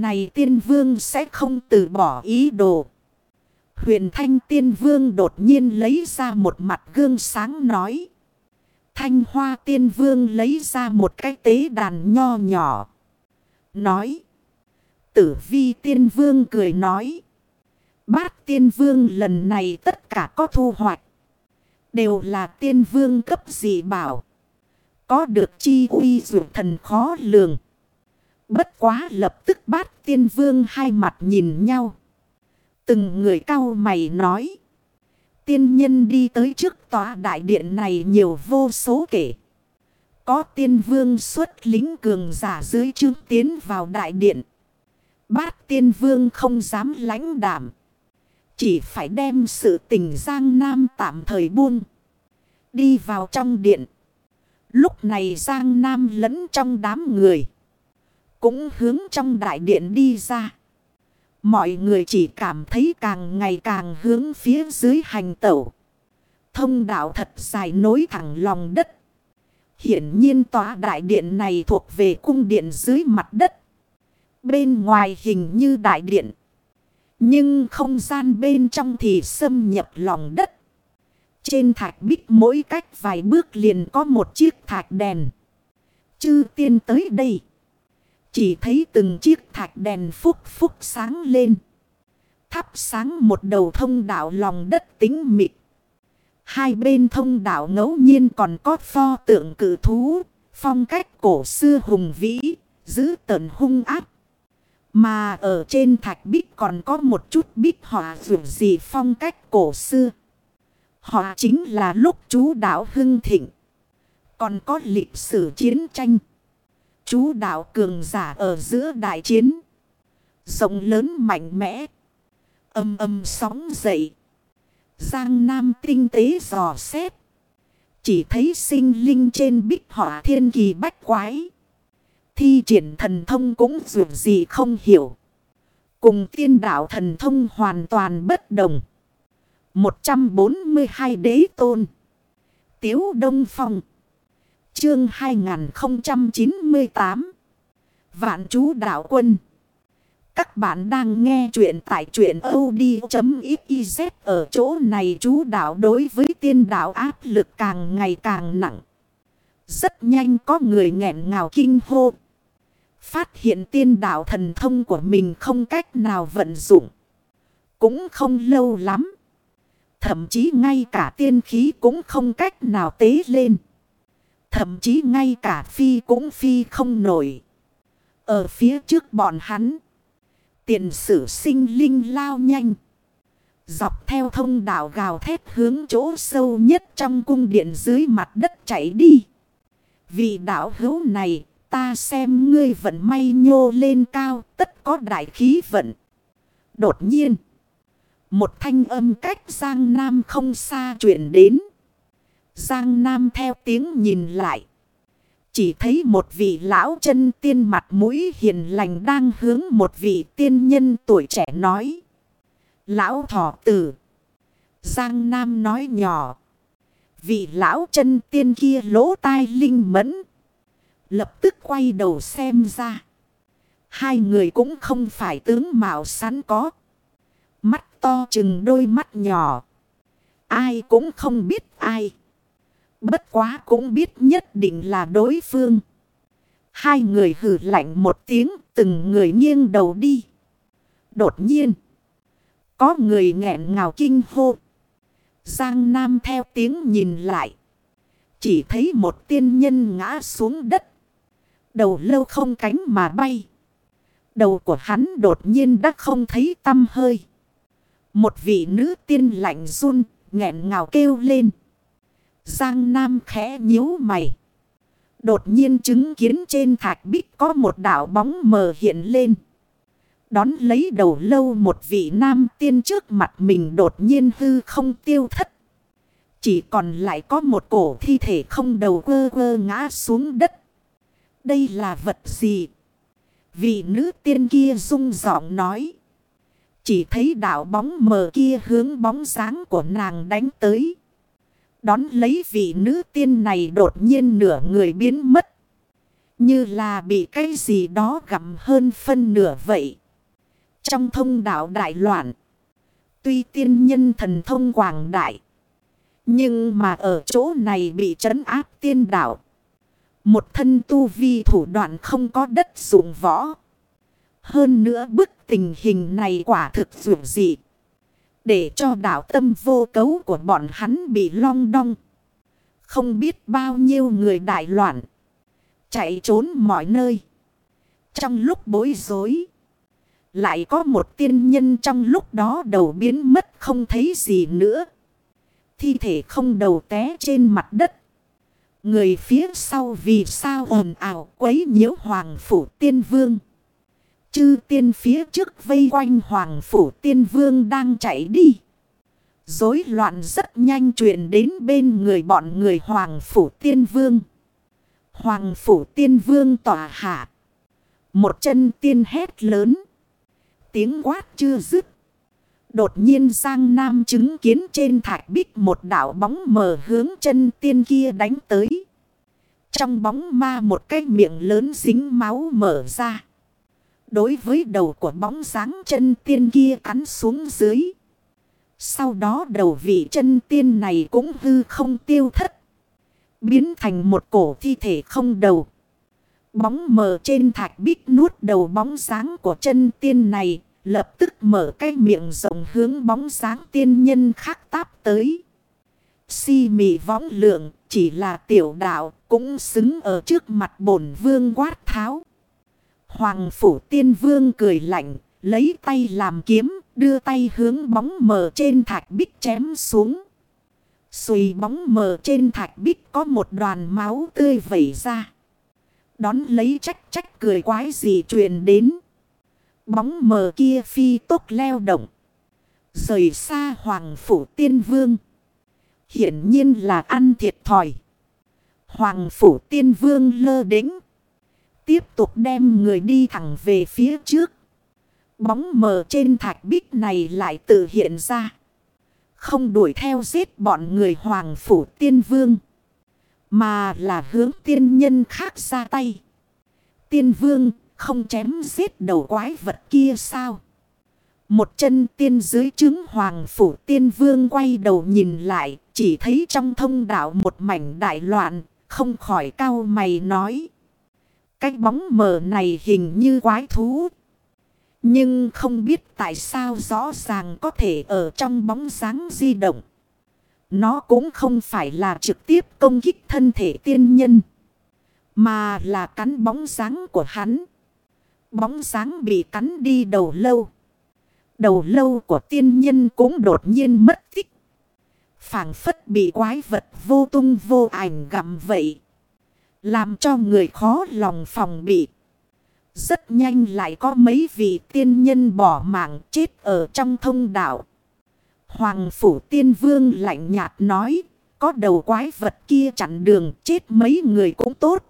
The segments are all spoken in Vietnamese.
Này tiên vương sẽ không từ bỏ ý đồ. Huyền thanh tiên vương đột nhiên lấy ra một mặt gương sáng nói. Thanh hoa tiên vương lấy ra một cái tế đàn nho nhỏ. Nói. Tử vi tiên vương cười nói. Bát tiên vương lần này tất cả có thu hoạch. Đều là tiên vương cấp dị bảo. Có được chi uy dụ thần khó lường. Bất quá lập tức bát tiên vương hai mặt nhìn nhau. Từng người cao mày nói. Tiên nhân đi tới trước tòa đại điện này nhiều vô số kể. Có tiên vương xuất lính cường giả dưới chương tiến vào đại điện. Bát tiên vương không dám lãnh đảm. Chỉ phải đem sự tình Giang Nam tạm thời buông. Đi vào trong điện. Lúc này Giang Nam lẫn trong đám người. Cũng hướng trong đại điện đi ra. Mọi người chỉ cảm thấy càng ngày càng hướng phía dưới hành tẩu. Thông đạo thật dài nối thẳng lòng đất. Hiển nhiên tòa đại điện này thuộc về cung điện dưới mặt đất. Bên ngoài hình như đại điện. Nhưng không gian bên trong thì xâm nhập lòng đất. Trên thạch bích mỗi cách vài bước liền có một chiếc thạch đèn. Chư tiên tới đây. Chỉ thấy từng chiếc thạch đèn phúc phúc sáng lên. Thắp sáng một đầu thông đạo lòng đất tính mịt. Hai bên thông đạo ngẫu nhiên còn có pho tượng cử thú, phong cách cổ xưa hùng vĩ, giữ tợn hung áp. Mà ở trên thạch bích còn có một chút bích họa dù gì phong cách cổ xưa. Họ chính là lúc chú đạo hưng thịnh. Còn có lịch sử chiến tranh. Chú đạo cường giả ở giữa đại chiến. Rộng lớn mạnh mẽ. Âm âm sóng dậy. Giang Nam tinh tế dò xét. Chỉ thấy sinh linh trên bích họa thiên kỳ bách quái. Thi triển thần thông cũng dù gì không hiểu. Cùng tiên đạo thần thông hoàn toàn bất đồng. 142 đế tôn. Tiếu Đông Phong. Chương 2098. Vạn chú đạo quân. Các bạn đang nghe chuyện tại truyện od.xyz ở chỗ này chú đạo đối với tiên đạo áp lực càng ngày càng nặng. Rất nhanh có người nghẹn ngào kinh hô. Phát hiện tiên đạo thần thông của mình không cách nào vận dụng. Cũng không lâu lắm. Thậm chí ngay cả tiên khí cũng không cách nào tế lên. Thậm chí ngay cả phi cũng phi không nổi. Ở phía trước bọn hắn. Tiền sử sinh linh lao nhanh. Dọc theo thông đạo gào thét hướng chỗ sâu nhất trong cung điện dưới mặt đất chảy đi. Vì đạo hữu này, ta xem ngươi vận may nhô lên cao, tất có đại khí vận. Đột nhiên. Một thanh âm cách Giang Nam không xa chuyển đến. Giang Nam theo tiếng nhìn lại. Chỉ thấy một vị lão chân tiên mặt mũi hiền lành đang hướng một vị tiên nhân tuổi trẻ nói. Lão thọ tử. Giang Nam nói nhỏ. Vị lão chân tiên kia lỗ tai linh mẫn. Lập tức quay đầu xem ra. Hai người cũng không phải tướng mạo sẵn có. Mắt to chừng đôi mắt nhỏ. Ai cũng không biết ai. Bất quá cũng biết nhất định là đối phương. Hai người hử lạnh một tiếng từng người nghiêng đầu đi. Đột nhiên. Có người nghẹn ngào kinh hô. Giang Nam theo tiếng nhìn lại. Chỉ thấy một tiên nhân ngã xuống đất. Đầu lâu không cánh mà bay. Đầu của hắn đột nhiên đã không thấy tâm hơi. Một vị nữ tiên lạnh run, nghẹn ngào kêu lên. Giang Nam khẽ nhíu mày. Đột nhiên chứng kiến trên thạch bích có một đảo bóng mờ hiện lên. Đón lấy đầu lâu một vị nam tiên trước mặt mình đột nhiên hư không tiêu thất. Chỉ còn lại có một cổ thi thể không đầu quơ quơ ngã xuống đất. Đây là vật gì? Vị nữ tiên kia rung giọng nói. Chỉ thấy đảo bóng mờ kia hướng bóng dáng của nàng đánh tới. Đón lấy vị nữ tiên này đột nhiên nửa người biến mất. Như là bị cái gì đó gặm hơn phân nửa vậy. Trong thông đạo đại loạn. Tuy tiên nhân thần thông quảng đại. Nhưng mà ở chỗ này bị trấn áp tiên đạo. Một thân tu vi thủ đoạn không có đất dụng võ. Hơn nữa bức tình hình này quả thực dù dị. Để cho đạo tâm vô cấu của bọn hắn bị long đong. Không biết bao nhiêu người đại loạn. Chạy trốn mọi nơi. Trong lúc bối rối. Lại có một tiên nhân trong lúc đó đầu biến mất không thấy gì nữa. Thi thể không đầu té trên mặt đất. Người phía sau vì sao ồn ào quấy nhiễu hoàng phủ tiên vương. Chư tiên phía trước vây quanh hoàng phủ tiên vương đang chạy đi. Rối loạn rất nhanh truyền đến bên người bọn người hoàng phủ tiên vương. Hoàng phủ tiên vương tỏa hạ. Một chân tiên hét lớn. Tiếng quát chưa dứt. Đột nhiên Giang Nam chứng kiến trên thạch bích một đảo bóng mờ hướng chân tiên kia đánh tới. Trong bóng ma một cái miệng lớn dính máu mở ra. Đối với đầu của bóng dáng chân tiên kia cắn xuống dưới. Sau đó đầu vị chân tiên này cũng hư không tiêu thất. Biến thành một cổ thi thể không đầu. Bóng mờ trên thạch bích nuốt đầu bóng dáng của chân tiên này. Lập tức mở cái miệng rộng hướng bóng dáng tiên nhân khác táp tới. Si mị võng lượng chỉ là tiểu đạo cũng xứng ở trước mặt bổn vương quát tháo. Hoàng phủ tiên vương cười lạnh, lấy tay làm kiếm, đưa tay hướng bóng mờ trên thạch bích chém xuống. Xùi bóng mờ trên thạch bích có một đoàn máu tươi vẩy ra. Đón lấy trách trách cười quái gì truyền đến. Bóng mờ kia phi tốt leo động. Rời xa hoàng phủ tiên vương. Hiển nhiên là ăn thiệt thòi. Hoàng phủ tiên vương lơ đính. Tiếp tục đem người đi thẳng về phía trước. Bóng mờ trên thạch bích này lại tự hiện ra. Không đuổi theo giết bọn người hoàng phủ tiên vương. Mà là hướng tiên nhân khác ra tay. Tiên vương không chém giết đầu quái vật kia sao? Một chân tiên dưới trứng hoàng phủ tiên vương quay đầu nhìn lại. Chỉ thấy trong thông đạo một mảnh đại loạn. Không khỏi cao mày nói. Cái bóng mờ này hình như quái thú. Nhưng không biết tại sao rõ ràng có thể ở trong bóng dáng di động. Nó cũng không phải là trực tiếp công kích thân thể tiên nhân. Mà là cắn bóng dáng của hắn. Bóng dáng bị cắn đi đầu lâu. Đầu lâu của tiên nhân cũng đột nhiên mất tích. phảng phất bị quái vật vô tung vô ảnh gặm vậy. Làm cho người khó lòng phòng bị. Rất nhanh lại có mấy vị tiên nhân bỏ mạng chết ở trong thông đạo. Hoàng phủ tiên vương lạnh nhạt nói. Có đầu quái vật kia chặn đường chết mấy người cũng tốt.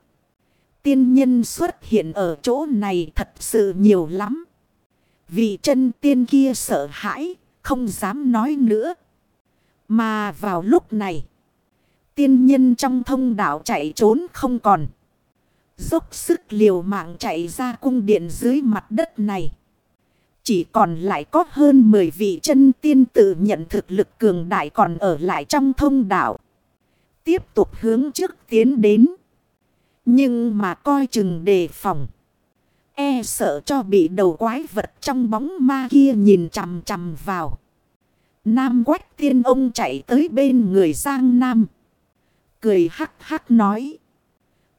Tiên nhân xuất hiện ở chỗ này thật sự nhiều lắm. Vị chân tiên kia sợ hãi, không dám nói nữa. Mà vào lúc này tiên nhân trong thông đạo chạy trốn không còn. Dốc sức liều mạng chạy ra cung điện dưới mặt đất này. Chỉ còn lại có hơn 10 vị chân tiên tự nhận thực lực cường đại còn ở lại trong thông đạo. Tiếp tục hướng trước tiến đến. Nhưng mà coi chừng đề phòng. E sợ cho bị đầu quái vật trong bóng ma kia nhìn chằm chằm vào. Nam quách tiên ông chạy tới bên người Giang Nam cười hắc hắc nói.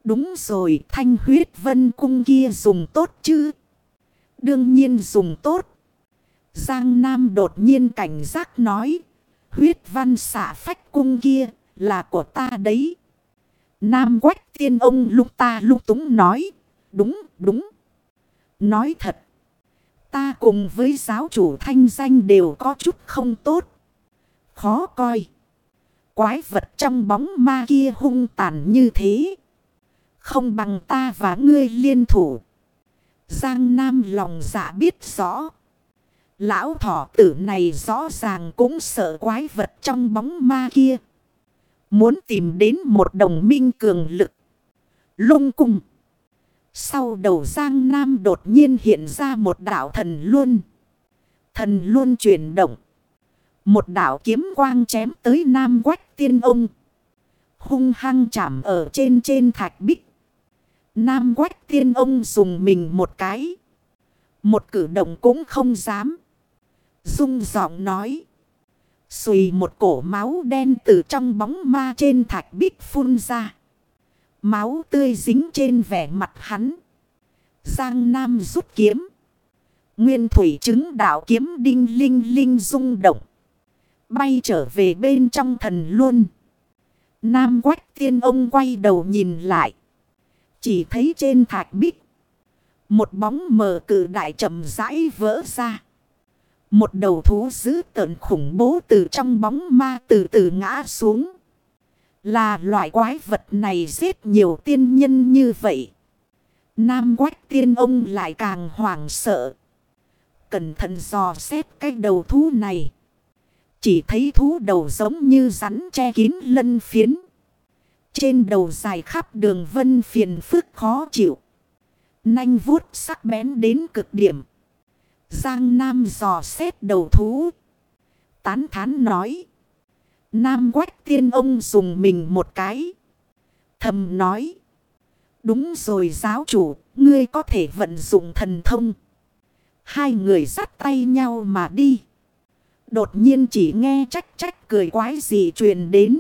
Đúng rồi thanh huyết vân cung kia dùng tốt chứ. Đương nhiên dùng tốt. Giang Nam đột nhiên cảnh giác nói. Huyết văn xả phách cung kia là của ta đấy. Nam quách tiên ông lúc ta lúc túng nói. Đúng, đúng. Nói thật. Ta cùng với giáo chủ thanh danh đều có chút không tốt. Khó coi quái vật trong bóng ma kia hung tàn như thế. Không bằng ta và ngươi liên thủ. Giang Nam lòng dạ biết rõ. Lão thỏ tử này rõ ràng cũng sợ quái vật trong bóng ma kia. Muốn tìm đến một đồng minh cường lực. Lung cung. Sau đầu Giang Nam đột nhiên hiện ra một đảo thần luôn. Thần luôn chuyển động. Một đảo kiếm quang chém tới Nam Quách tiên ông. Hung hăng chạm ở trên trên thạch bích. Nam Quách tiên ông dùng mình một cái. Một cử động cũng không dám. Dung giọng nói. Xùy một cổ máu đen từ trong bóng ma trên thạch bích phun ra. Máu tươi dính trên vẻ mặt hắn. Giang Nam rút kiếm. Nguyên thủy chứng đạo kiếm đinh linh linh rung động. Bay trở về bên trong thần luôn. Nam quách tiên ông quay đầu nhìn lại. Chỉ thấy trên thạch bích. Một bóng mờ cử đại chậm rãi vỡ ra. Một đầu thú dữ tợn khủng bố từ trong bóng ma từ từ ngã xuống. Là loại quái vật này giết nhiều tiên nhân như vậy. Nam quách tiên ông lại càng hoảng sợ. Cẩn thận dò xét cái đầu thú này. Chỉ thấy thú đầu giống như rắn che kín lân phiến. Trên đầu dài khắp đường vân phiền phức khó chịu. Nanh vuốt sắc bén đến cực điểm. Giang Nam dò xét đầu thú. Tán thán nói. Nam quách tiên ông dùng mình một cái. Thầm nói. Đúng rồi giáo chủ, ngươi có thể vận dụng thần thông. Hai người dắt tay nhau mà đi. Đột nhiên chỉ nghe trách trách cười quái gì truyền đến.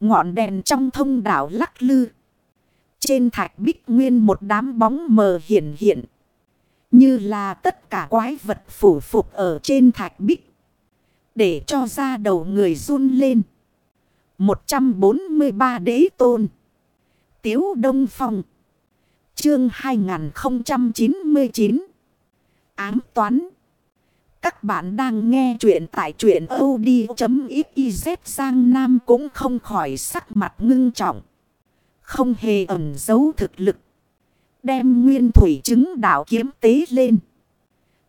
Ngọn đèn trong thông đảo lắc lư. Trên thạch bích nguyên một đám bóng mờ hiện hiện. Như là tất cả quái vật phủ phục ở trên thạch bích. Để cho ra đầu người run lên. 143 đế tôn. Tiếu Đông Phong. Chương 2099. Ám toán. Các bạn đang nghe chuyện tại truyện od.xyz sang Nam cũng không khỏi sắc mặt ngưng trọng. Không hề ẩn giấu thực lực. Đem nguyên thủy chứng đạo kiếm tế lên.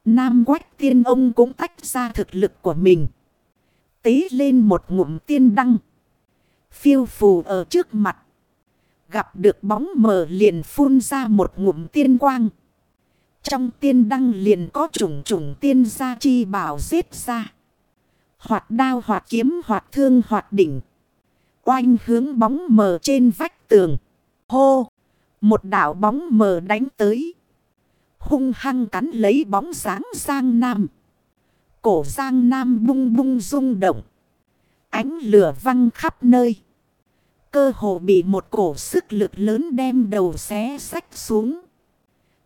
Nam quách tiên ông cũng tách ra thực lực của mình. Tế lên một ngụm tiên đăng. Phiêu phù ở trước mặt. Gặp được bóng mờ liền phun ra một ngụm tiên quang. Trong tiên đăng liền có trùng trùng tiên gia chi bảo giết ra. Hoạt đao, hoạt kiếm, hoạt thương, hoạt đỉnh. Oanh hướng bóng mờ trên vách tường. Hô! Một đảo bóng mờ đánh tới. Hung hăng cắn lấy bóng sáng Giang Nam. Cổ Giang Nam bung bung rung động. Ánh lửa văng khắp nơi. Cơ hồ bị một cổ sức lực lớn đem đầu xé sách xuống.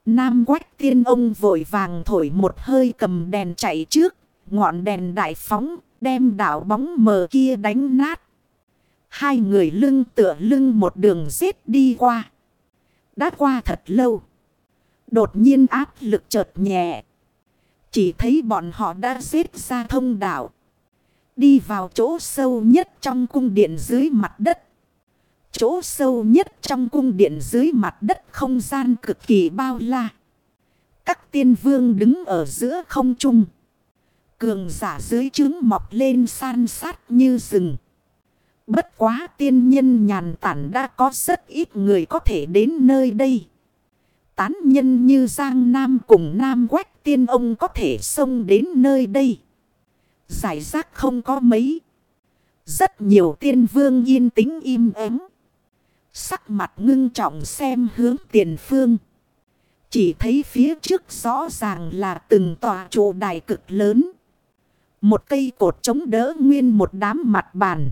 Nam quách tiên ông vội vàng thổi một hơi cầm đèn chạy trước. Ngọn đèn đại phóng, đem đảo bóng mờ kia đánh nát. Hai người lưng tựa lưng một đường giết đi qua. Đã qua thật lâu. Đột nhiên áp lực chợt nhẹ. Chỉ thấy bọn họ đã xếp ra thông đảo. Đi vào chỗ sâu nhất trong cung điện dưới mặt đất. Chỗ sâu nhất trong cung điện dưới mặt đất không gian cực kỳ bao la. Các tiên vương đứng ở giữa không trung. Cường giả dưới trướng mọc lên san sát như rừng. Bất quá tiên nhân nhàn tản đã có rất ít người có thể đến nơi đây. Tán nhân như Giang Nam cùng Nam Quách tiên ông có thể xông đến nơi đây. Giải rác không có mấy. Rất nhiều tiên vương yên tĩnh im ắng. Sắc mặt ngưng trọng xem hướng tiền phương. Chỉ thấy phía trước rõ ràng là từng tòa trụ đài cực lớn. Một cây cột chống đỡ nguyên một đám mặt bàn.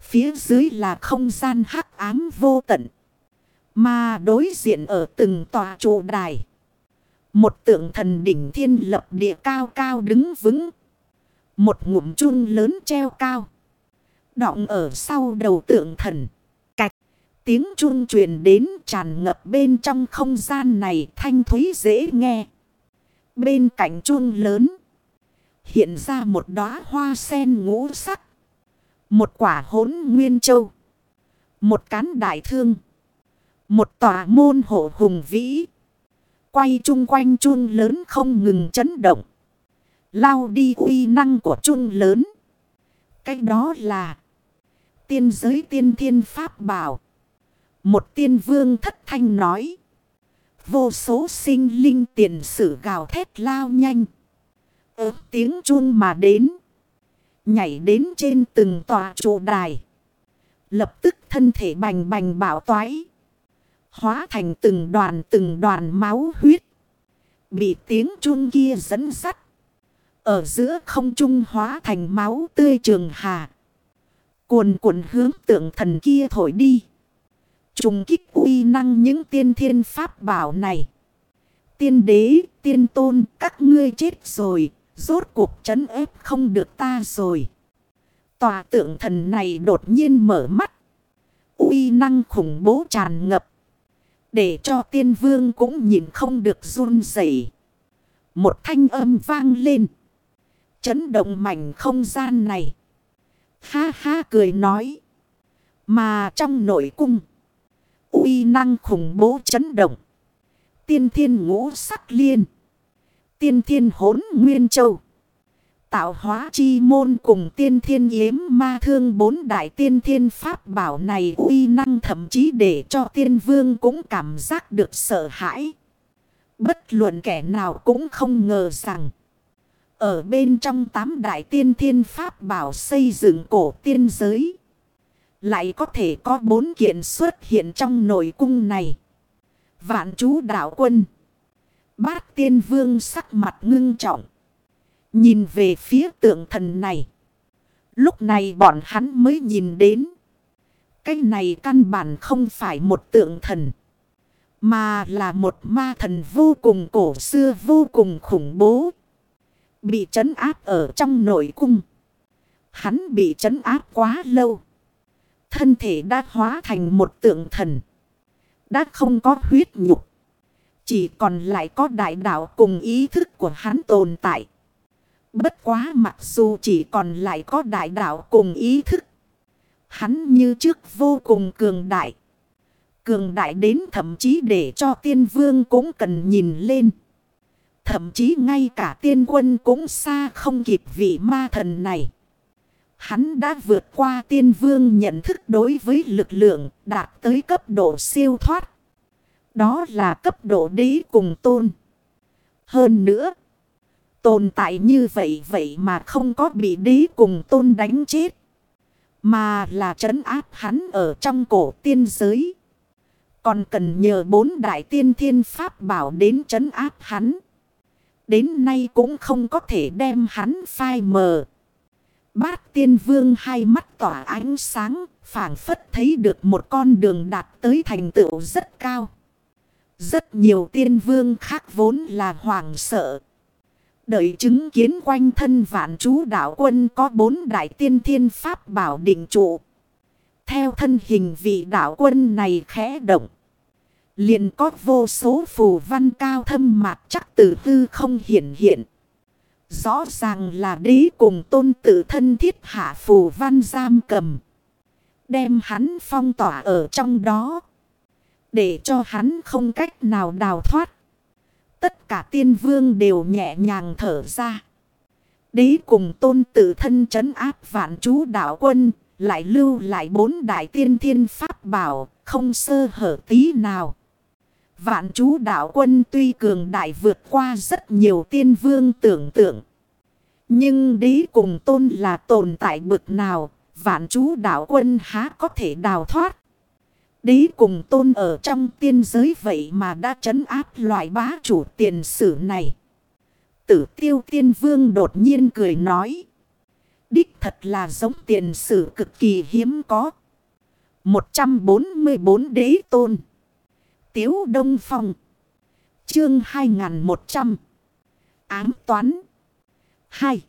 Phía dưới là không gian hắc ám vô tận. Mà đối diện ở từng tòa trụ đài. Một tượng thần đỉnh thiên lập địa cao cao đứng vững. Một ngụm chun lớn treo cao. Đọng ở sau đầu tượng thần. Tiếng chuông truyền đến tràn ngập bên trong không gian này, thanh thúy dễ nghe. Bên cạnh chuông lớn. Hiện ra một đóa hoa sen ngũ sắc. Một quả hốn nguyên châu. Một cán đại thương. Một tòa môn hộ hùng vĩ. Quay chung quanh chuông lớn không ngừng chấn động. Lao đi uy năng của chuông lớn. Cái đó là. Tiên giới tiên thiên pháp bảo. Một tiên vương thất thanh nói. Vô số sinh linh tiền sử gào thét lao nhanh. ở tiếng chuông mà đến. Nhảy đến trên từng tòa trụ đài. Lập tức thân thể bành bành bảo toái. Hóa thành từng đoàn từng đoàn máu huyết. Bị tiếng chuông kia dẫn sắt. Ở giữa không trung hóa thành máu tươi trường hà. Cuồn cuộn hướng tượng thần kia thổi đi. Trùng kích uy năng những tiên thiên pháp bảo này. Tiên đế, tiên tôn, các ngươi chết rồi. Rốt cuộc chấn ép không được ta rồi. Tòa tượng thần này đột nhiên mở mắt. uy năng khủng bố tràn ngập. Để cho tiên vương cũng nhìn không được run rẩy. Một thanh âm vang lên. Chấn động mảnh không gian này. Ha ha cười nói. Mà trong nội cung uy năng khủng bố chấn động. Tiên thiên ngũ sắc liên. Tiên thiên hốn nguyên châu. Tạo hóa chi môn cùng tiên thiên yếm ma thương bốn đại tiên thiên pháp bảo này uy năng thậm chí để cho tiên vương cũng cảm giác được sợ hãi. Bất luận kẻ nào cũng không ngờ rằng. Ở bên trong tám đại tiên thiên pháp bảo xây dựng cổ tiên giới. Lại có thể có bốn kiện xuất hiện trong nội cung này. Vạn chú đạo quân. Bát tiên vương sắc mặt ngưng trọng. Nhìn về phía tượng thần này. Lúc này bọn hắn mới nhìn đến. Cái này căn bản không phải một tượng thần. Mà là một ma thần vô cùng cổ xưa vô cùng khủng bố. Bị trấn áp ở trong nội cung. Hắn bị trấn áp quá lâu. Thân thể đã hóa thành một tượng thần. Đã không có huyết nhục. Chỉ còn lại có đại đạo cùng ý thức của hắn tồn tại. Bất quá mặc dù chỉ còn lại có đại đạo cùng ý thức. Hắn như trước vô cùng cường đại. Cường đại đến thậm chí để cho tiên vương cũng cần nhìn lên. Thậm chí ngay cả tiên quân cũng xa không kịp vị ma thần này. Hắn đã vượt qua tiên vương nhận thức đối với lực lượng, đạt tới cấp độ siêu thoát. Đó là cấp độ đế cùng tôn. Hơn nữa. Tồn tại như vậy vậy mà không có bị đế cùng tôn đánh chết. Mà là trấn áp hắn ở trong cổ tiên giới. Còn cần nhờ bốn đại tiên thiên pháp bảo đến trấn áp hắn. Đến nay cũng không có thể đem hắn phai mờ. Bát tiên vương hai mắt tỏa ánh sáng, phảng phất thấy được một con đường đạt tới thành tựu rất cao. Rất nhiều tiên vương khác vốn là hoàng sợ. Đợi chứng kiến quanh thân vạn chú đạo quân có bốn đại tiên thiên pháp bảo định trụ. Theo thân hình vị đạo quân này khẽ động. liền có vô số phù văn cao thâm mạc chắc từ tư không hiển hiện. Rõ ràng là đế cùng tôn tự thân thiết hạ phù văn giam cầm. Đem hắn phong tỏa ở trong đó. Để cho hắn không cách nào đào thoát. Tất cả tiên vương đều nhẹ nhàng thở ra. Đế cùng tôn tự thân chấn áp vạn chú đạo quân. Lại lưu lại bốn đại tiên thiên pháp bảo. Không sơ hở tí nào. Vạn chú đạo quân tuy cường đại vượt qua rất nhiều tiên vương tưởng tượng. Nhưng đế cùng tôn là tồn tại bực nào. Vạn chú đạo quân há có thể đào thoát. Đế cùng tôn ở trong tiên giới vậy mà đã trấn áp loại bá chủ tiền sử này. Tử tiêu tiên vương đột nhiên cười nói. Đích thật là giống tiền sử cực kỳ hiếm có. 144 đế tôn. Tiếu Đông Phong. Chương 2100. Ám toán. 2.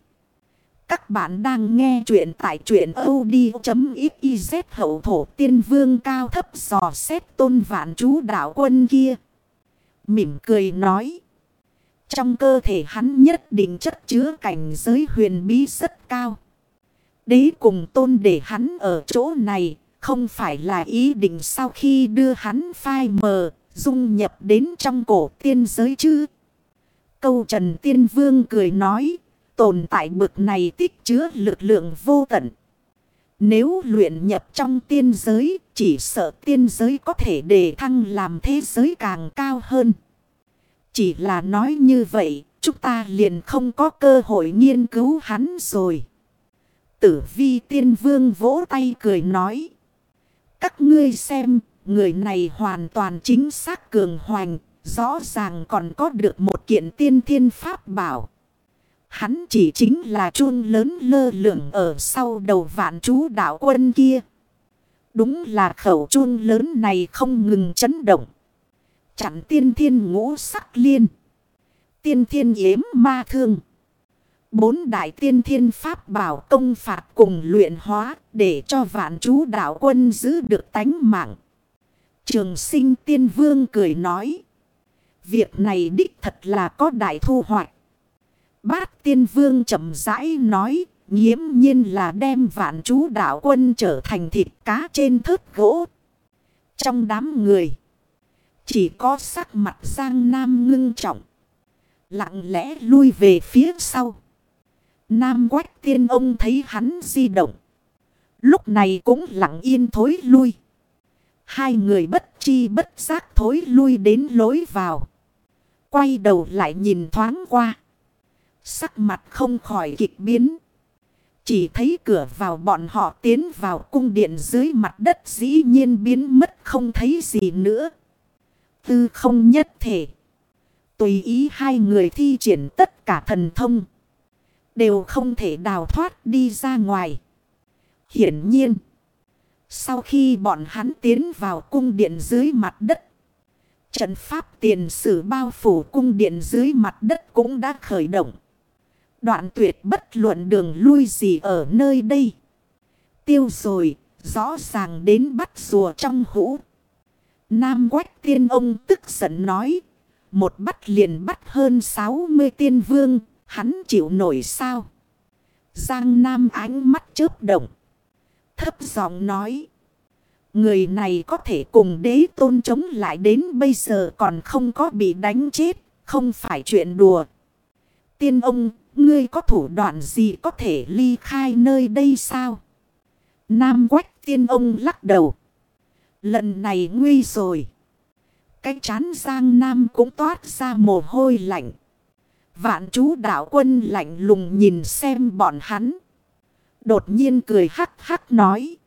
Các bạn đang nghe chuyện tại truyện od.xyz hậu thổ tiên vương cao thấp dò xét tôn vạn chú đạo quân kia. Mỉm cười nói. Trong cơ thể hắn nhất định chất chứa cảnh giới huyền bí rất cao. Đế cùng tôn để hắn ở chỗ này không phải là ý định sau khi đưa hắn phai mờ dung nhập đến trong cổ tiên giới chứ. Câu Trần Tiên Vương cười nói tồn tại bực này tích chứa lực lượng vô tận. Nếu luyện nhập trong tiên giới, chỉ sợ tiên giới có thể đề thăng làm thế giới càng cao hơn. Chỉ là nói như vậy, chúng ta liền không có cơ hội nghiên cứu hắn rồi. Tử vi tiên vương vỗ tay cười nói. Các ngươi xem, người này hoàn toàn chính xác cường hoành, rõ ràng còn có được một kiện tiên thiên pháp bảo. Hắn chỉ chính là chuông lớn lơ lửng ở sau đầu vạn chú đạo quân kia. Đúng là khẩu chuông lớn này không ngừng chấn động. Chặn tiên thiên ngũ sắc liên. Tiên thiên yếm ma thương. Bốn đại tiên thiên pháp bảo công phạt cùng luyện hóa để cho vạn chú đạo quân giữ được tánh mạng. Trường sinh tiên vương cười nói. Việc này đích thật là có đại thu hoạch. Bát tiên vương chậm rãi nói. Nghiễm nhiên là đem vạn chú đạo quân trở thành thịt cá trên thớt gỗ. Trong đám người. Chỉ có sắc mặt Giang Nam ngưng trọng. Lặng lẽ lui về phía sau. Nam quách tiên ông thấy hắn di động. Lúc này cũng lặng yên thối lui. Hai người bất chi bất giác thối lui đến lối vào. Quay đầu lại nhìn thoáng qua. Sắc mặt không khỏi kịch biến. Chỉ thấy cửa vào bọn họ tiến vào cung điện dưới mặt đất dĩ nhiên biến mất không thấy gì nữa. Tư không nhất thể. Tùy ý hai người thi triển tất cả thần thông. Đều không thể đào thoát đi ra ngoài. Hiển nhiên. Sau khi bọn hắn tiến vào cung điện dưới mặt đất. Trận pháp tiền sử bao phủ cung điện dưới mặt đất cũng đã khởi động. Đoạn tuyệt bất luận đường lui gì ở nơi đây. Tiêu rồi, rõ ràng đến bắt rùa trong hũ. Nam quách tiên ông tức giận nói. Một bắt liền bắt hơn 60 tiên vương, hắn chịu nổi sao? Giang Nam ánh mắt chớp động. Thấp giọng nói. Người này có thể cùng đế tôn chống lại đến bây giờ còn không có bị đánh chết, không phải chuyện đùa. Tiên ông, ngươi có thủ đoạn gì có thể ly khai nơi đây sao? Nam quách tiên ông lắc đầu. Lần này nguy rồi. Cái chán Giang Nam cũng toát ra mồ hôi lạnh. Vạn chú đạo quân lạnh lùng nhìn xem bọn hắn. Đột nhiên cười hắc hắc nói.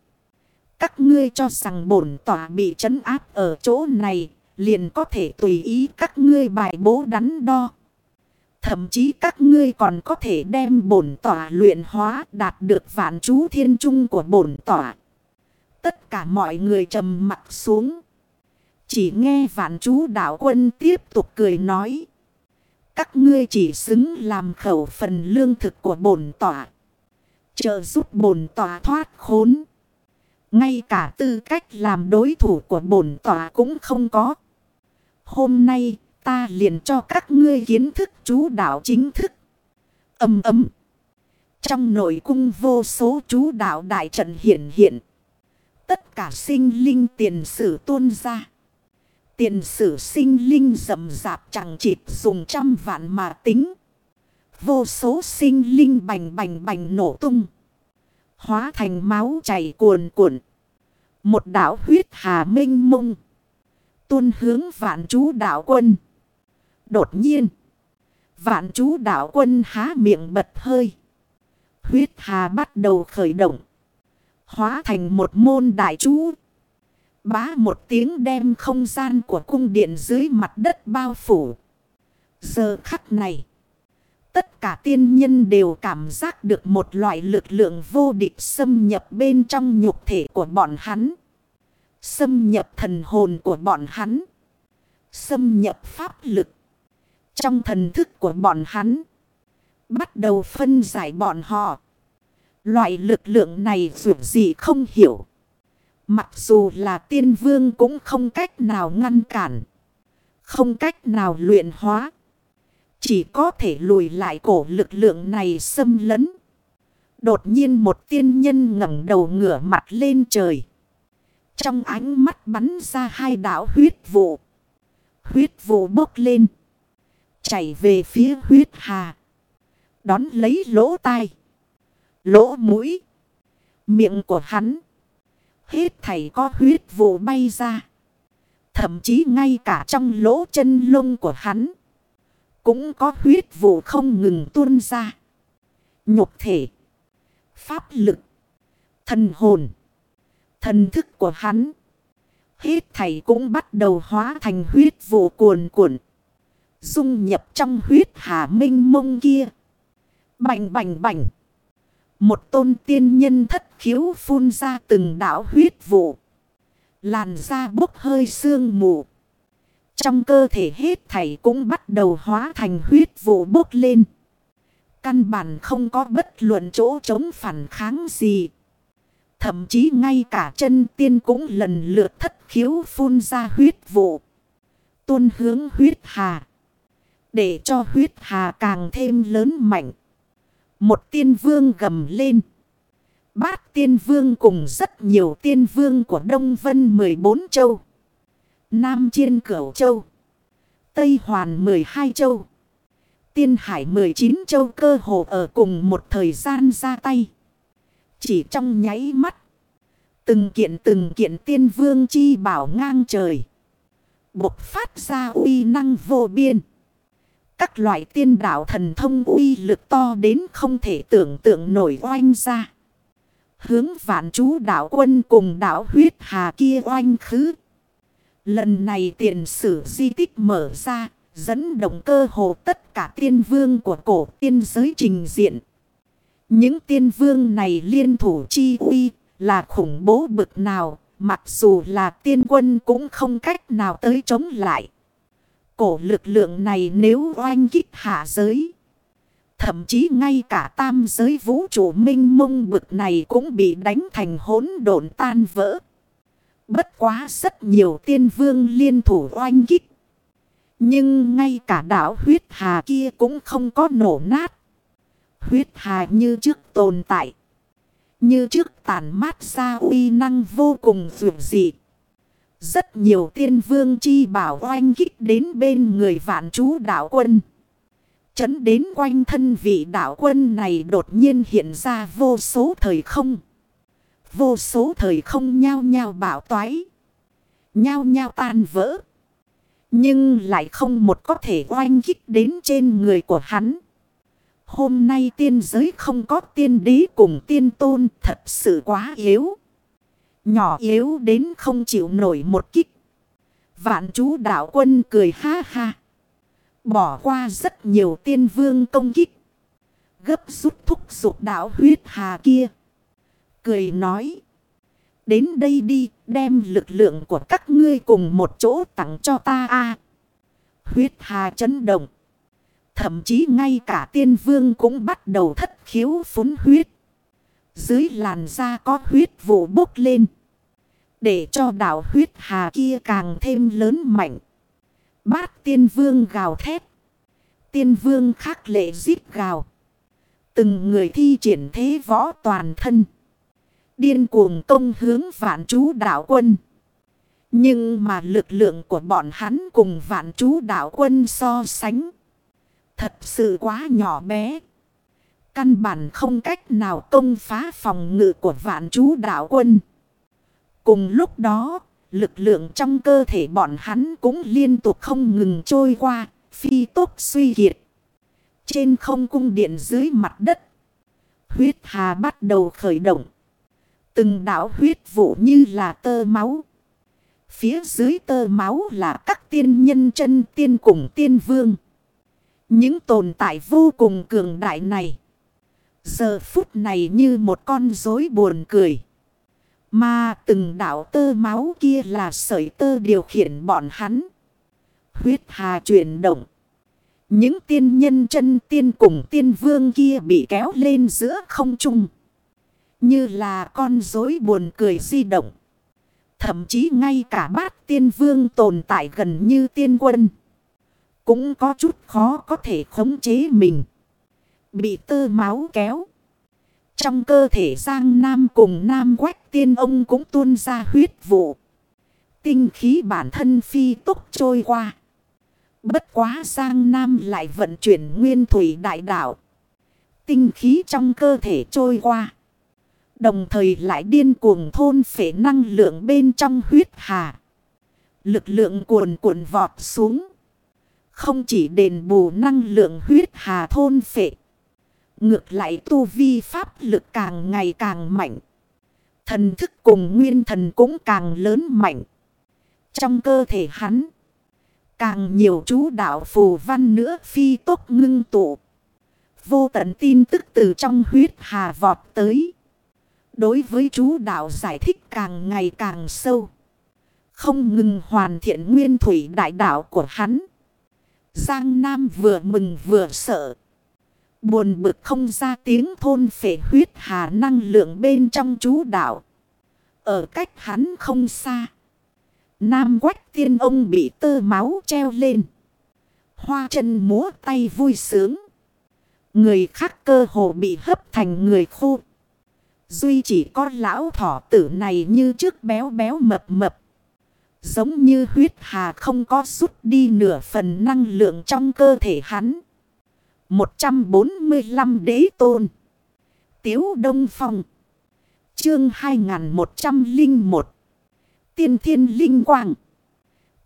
Các ngươi cho rằng bổn tỏa bị trấn áp ở chỗ này. Liền có thể tùy ý các ngươi bài bố đắn đo. Thậm chí các ngươi còn có thể đem bổn tỏa luyện hóa đạt được vạn chú thiên trung của bổn tỏa. Tất cả mọi người trầm mặt xuống. Chỉ nghe vạn chú đạo quân tiếp tục cười nói. Các ngươi chỉ xứng làm khẩu phần lương thực của bổn tỏa. Trợ giúp bổn tỏa thoát khốn. Ngay cả tư cách làm đối thủ của bổn tỏa cũng không có. Hôm nay, ta liền cho các ngươi kiến thức chú đạo chính thức. Âm ấm. Trong nội cung vô số chú đạo đại trận hiện hiện. Tất cả sinh linh tiền sử tuôn ra. Tiền sử sinh linh rầm rạp chẳng chịt dùng trăm vạn mà tính. Vô số sinh linh bành bành bành nổ tung. Hóa thành máu chảy cuồn cuộn. Một đảo huyết hà minh mông. Tuôn hướng vạn chú đảo quân. Đột nhiên. Vạn chú đảo quân há miệng bật hơi. Huyết hà bắt đầu khởi động. Hóa thành một môn đại chú. Bá một tiếng đem không gian của cung điện dưới mặt đất bao phủ. Giờ khắc này. Tất cả tiên nhân đều cảm giác được một loại lực lượng vô địch xâm nhập bên trong nhục thể của bọn hắn. Xâm nhập thần hồn của bọn hắn. Xâm nhập pháp lực. Trong thần thức của bọn hắn. Bắt đầu phân giải bọn họ. Loại lực lượng này dù gì không hiểu. Mặc dù là tiên vương cũng không cách nào ngăn cản. Không cách nào luyện hóa. Chỉ có thể lùi lại cổ lực lượng này xâm lấn. Đột nhiên một tiên nhân ngẩng đầu ngửa mặt lên trời. Trong ánh mắt bắn ra hai đảo huyết vụ. Huyết vụ bốc lên. Chảy về phía huyết hà. Đón lấy lỗ tai. Lỗ mũi. Miệng của hắn. Hết thảy có huyết vụ bay ra. Thậm chí ngay cả trong lỗ chân lông của hắn. Cũng có huyết vụ không ngừng tuôn ra. Nhục thể. Pháp lực. Thần hồn. Thần thức của hắn. Hết thảy cũng bắt đầu hóa thành huyết vụ cuồn cuộn. Dung nhập trong huyết hà minh mông kia. Bành bành bành. Một tôn tiên nhân thất khiếu phun ra từng đảo huyết vụ. Làn da bốc hơi sương mù. Trong cơ thể hết thảy cũng bắt đầu hóa thành huyết vụ bốc lên. Căn bản không có bất luận chỗ chống phản kháng gì. Thậm chí ngay cả chân tiên cũng lần lượt thất khiếu phun ra huyết vụ. Tuôn hướng huyết hà. Để cho huyết hà càng thêm lớn mạnh. Một tiên vương gầm lên. Bát tiên vương cùng rất nhiều tiên vương của Đông Vân 14 châu. Nam Chiên Cửu Châu. Tây Hoàn 12 châu. Tiên Hải 19 châu cơ hồ ở cùng một thời gian ra tay. Chỉ trong nháy mắt. Từng kiện từng kiện tiên vương chi bảo ngang trời. Bộc phát ra uy năng vô biên. Các loại tiên đạo thần thông uy lực to đến không thể tưởng tượng nổi oanh ra. Hướng vạn chú đạo quân cùng đạo huyết hà kia oanh khứ. Lần này tiền sử di tích mở ra, dẫn động cơ hồ tất cả tiên vương của cổ tiên giới trình diện. Những tiên vương này liên thủ chi uy là khủng bố bực nào, mặc dù là tiên quân cũng không cách nào tới chống lại. Cổ lực lượng này nếu oanh kích hạ giới. Thậm chí ngay cả tam giới vũ trụ minh mông bực này cũng bị đánh thành hỗn độn tan vỡ. Bất quá rất nhiều tiên vương liên thủ oanh kích. Nhưng ngay cả đảo huyết hà kia cũng không có nổ nát. Huyết hà như trước tồn tại. Như trước tàn mát ra uy năng vô cùng vượt dị. Rất nhiều tiên vương chi bảo oanh kích đến bên người vạn chú đạo quân. Chấn đến quanh thân vị đạo quân này đột nhiên hiện ra vô số thời không. Vô số thời không nhao nhao bảo toái. Nhao nhao tan vỡ. Nhưng lại không một có thể oanh kích đến trên người của hắn. Hôm nay tiên giới không có tiên đế cùng tiên tôn thật sự quá yếu. Nhỏ yếu đến không chịu nổi một kích. Vạn chú đạo quân cười ha ha. Bỏ qua rất nhiều tiên vương công kích. Gấp rút thúc giục đạo huyết hà kia. Cười nói. Đến đây đi, đem lực lượng của các ngươi cùng một chỗ tặng cho ta a Huyết hà chấn động. Thậm chí ngay cả tiên vương cũng bắt đầu thất khiếu phúng huyết. Dưới làn da có huyết vụ bốc lên. Để cho đảo huyết hà kia càng thêm lớn mạnh. Bát tiên vương gào thét. Tiên vương khắc lệ giết gào. Từng người thi triển thế võ toàn thân. Điên cuồng công hướng vạn chú đảo quân. Nhưng mà lực lượng của bọn hắn cùng vạn chú đảo quân so sánh. Thật sự quá nhỏ bé. Căn bản không cách nào công phá phòng ngự của vạn chú đảo quân. Cùng lúc đó, lực lượng trong cơ thể bọn hắn cũng liên tục không ngừng trôi qua, phi tốc suy kiệt. Trên không cung điện dưới mặt đất, huyết hà bắt đầu khởi động. Từng đảo huyết vụ như là tơ máu. Phía dưới tơ máu là các tiên nhân chân tiên cùng tiên vương. Những tồn tại vô cùng cường đại này. Giờ phút này như một con rối buồn cười. Mà từng đảo tơ máu kia là sợi tơ điều khiển bọn hắn. Huyết hà chuyển động. Những tiên nhân chân tiên cùng tiên vương kia bị kéo lên giữa không trung. Như là con rối buồn cười di động. Thậm chí ngay cả bát tiên vương tồn tại gần như tiên quân. Cũng có chút khó có thể khống chế mình. Bị tơ máu kéo. Trong cơ thể Giang Nam cùng Nam Quách tiên, ông cũng tuôn ra huyết vụ. Tinh khí bản thân phi tốc trôi qua. Bất quá Giang Nam lại vận chuyển nguyên thủy đại đạo. Tinh khí trong cơ thể trôi qua. Đồng thời lại điên cuồng thôn phệ năng lượng bên trong huyết hà. Lực lượng cuồn cuộn vọt xuống. Không chỉ đền bù năng lượng huyết hà thôn phệ. Ngược lại tu vi pháp lực càng ngày càng mạnh. Thần thức cùng nguyên thần cũng càng lớn mạnh. Trong cơ thể hắn. Càng nhiều chú đạo phù văn nữa phi tốt ngưng tụ. Vô tận tin tức từ trong huyết hà vọt tới. Đối với chú đạo giải thích càng ngày càng sâu. Không ngừng hoàn thiện nguyên thủy đại đạo của hắn. Giang Nam vừa mừng vừa sợ. Buồn bực không ra tiếng thôn phệ huyết hà năng lượng bên trong chú đạo. Ở cách hắn không xa. Nam quách tiên ông bị tơ máu treo lên. Hoa chân múa tay vui sướng. Người khác cơ hồ bị hấp thành người khô. Duy chỉ có lão thỏ tử này như trước béo béo mập mập. Giống như huyết hà không có rút đi nửa phần năng lượng trong cơ thể hắn. 145 đế tôn. Tiếu Đông Phong. Chương 2101. Tiên Thiên Linh Quang.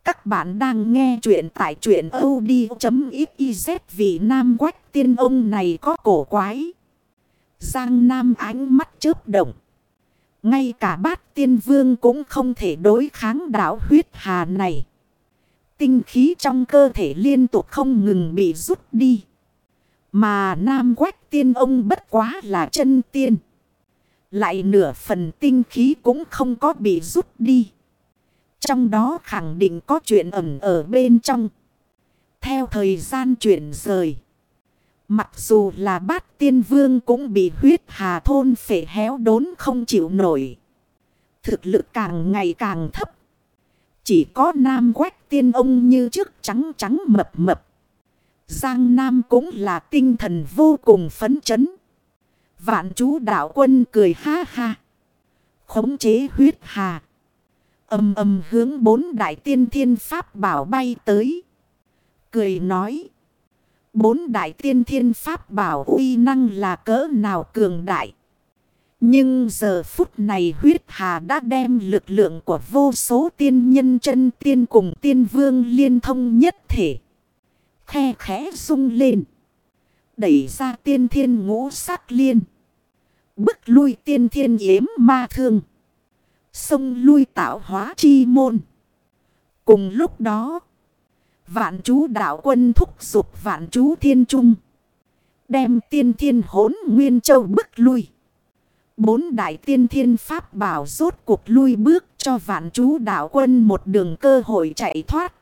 Các bạn đang nghe chuyện tại truyện od.xyz vì Nam Quách tiên ông này có cổ quái. Giang Nam ánh mắt chớp động. Ngay cả bát tiên vương cũng không thể đối kháng đảo huyết hà này. Tinh khí trong cơ thể liên tục không ngừng bị rút đi. Mà Nam Quách tiên ông bất quá là chân tiên. Lại nửa phần tinh khí cũng không có bị rút đi. Trong đó khẳng định có chuyện ẩn ở bên trong. Theo thời gian chuyển rời. Mặc dù là bát tiên vương cũng bị huyết hà thôn phệ héo đốn không chịu nổi. Thực lực càng ngày càng thấp. Chỉ có nam quách tiên ông như trước trắng trắng mập mập. Giang Nam cũng là tinh thần vô cùng phấn chấn. Vạn chú đạo quân cười ha ha. Khống chế huyết hà. Âm âm hướng bốn đại tiên thiên pháp bảo bay tới. Cười nói. Bốn đại tiên thiên pháp bảo uy năng là cỡ nào cường đại. Nhưng giờ phút này huyết hà đã đem lực lượng của vô số tiên nhân chân tiên cùng tiên vương liên thông nhất thể. Khe khẽ rung lên. Đẩy ra tiên thiên ngũ sắc liên. Bức lui tiên thiên yếm ma thương. Sông lui tạo hóa chi môn. Cùng lúc đó. Vạn chú đạo quân thúc dục vạn chú thiên trung. Đem tiên thiên hốn nguyên châu bức lui. Bốn đại tiên thiên pháp bảo rốt cuộc lui bước cho vạn chú đạo quân một đường cơ hội chạy thoát.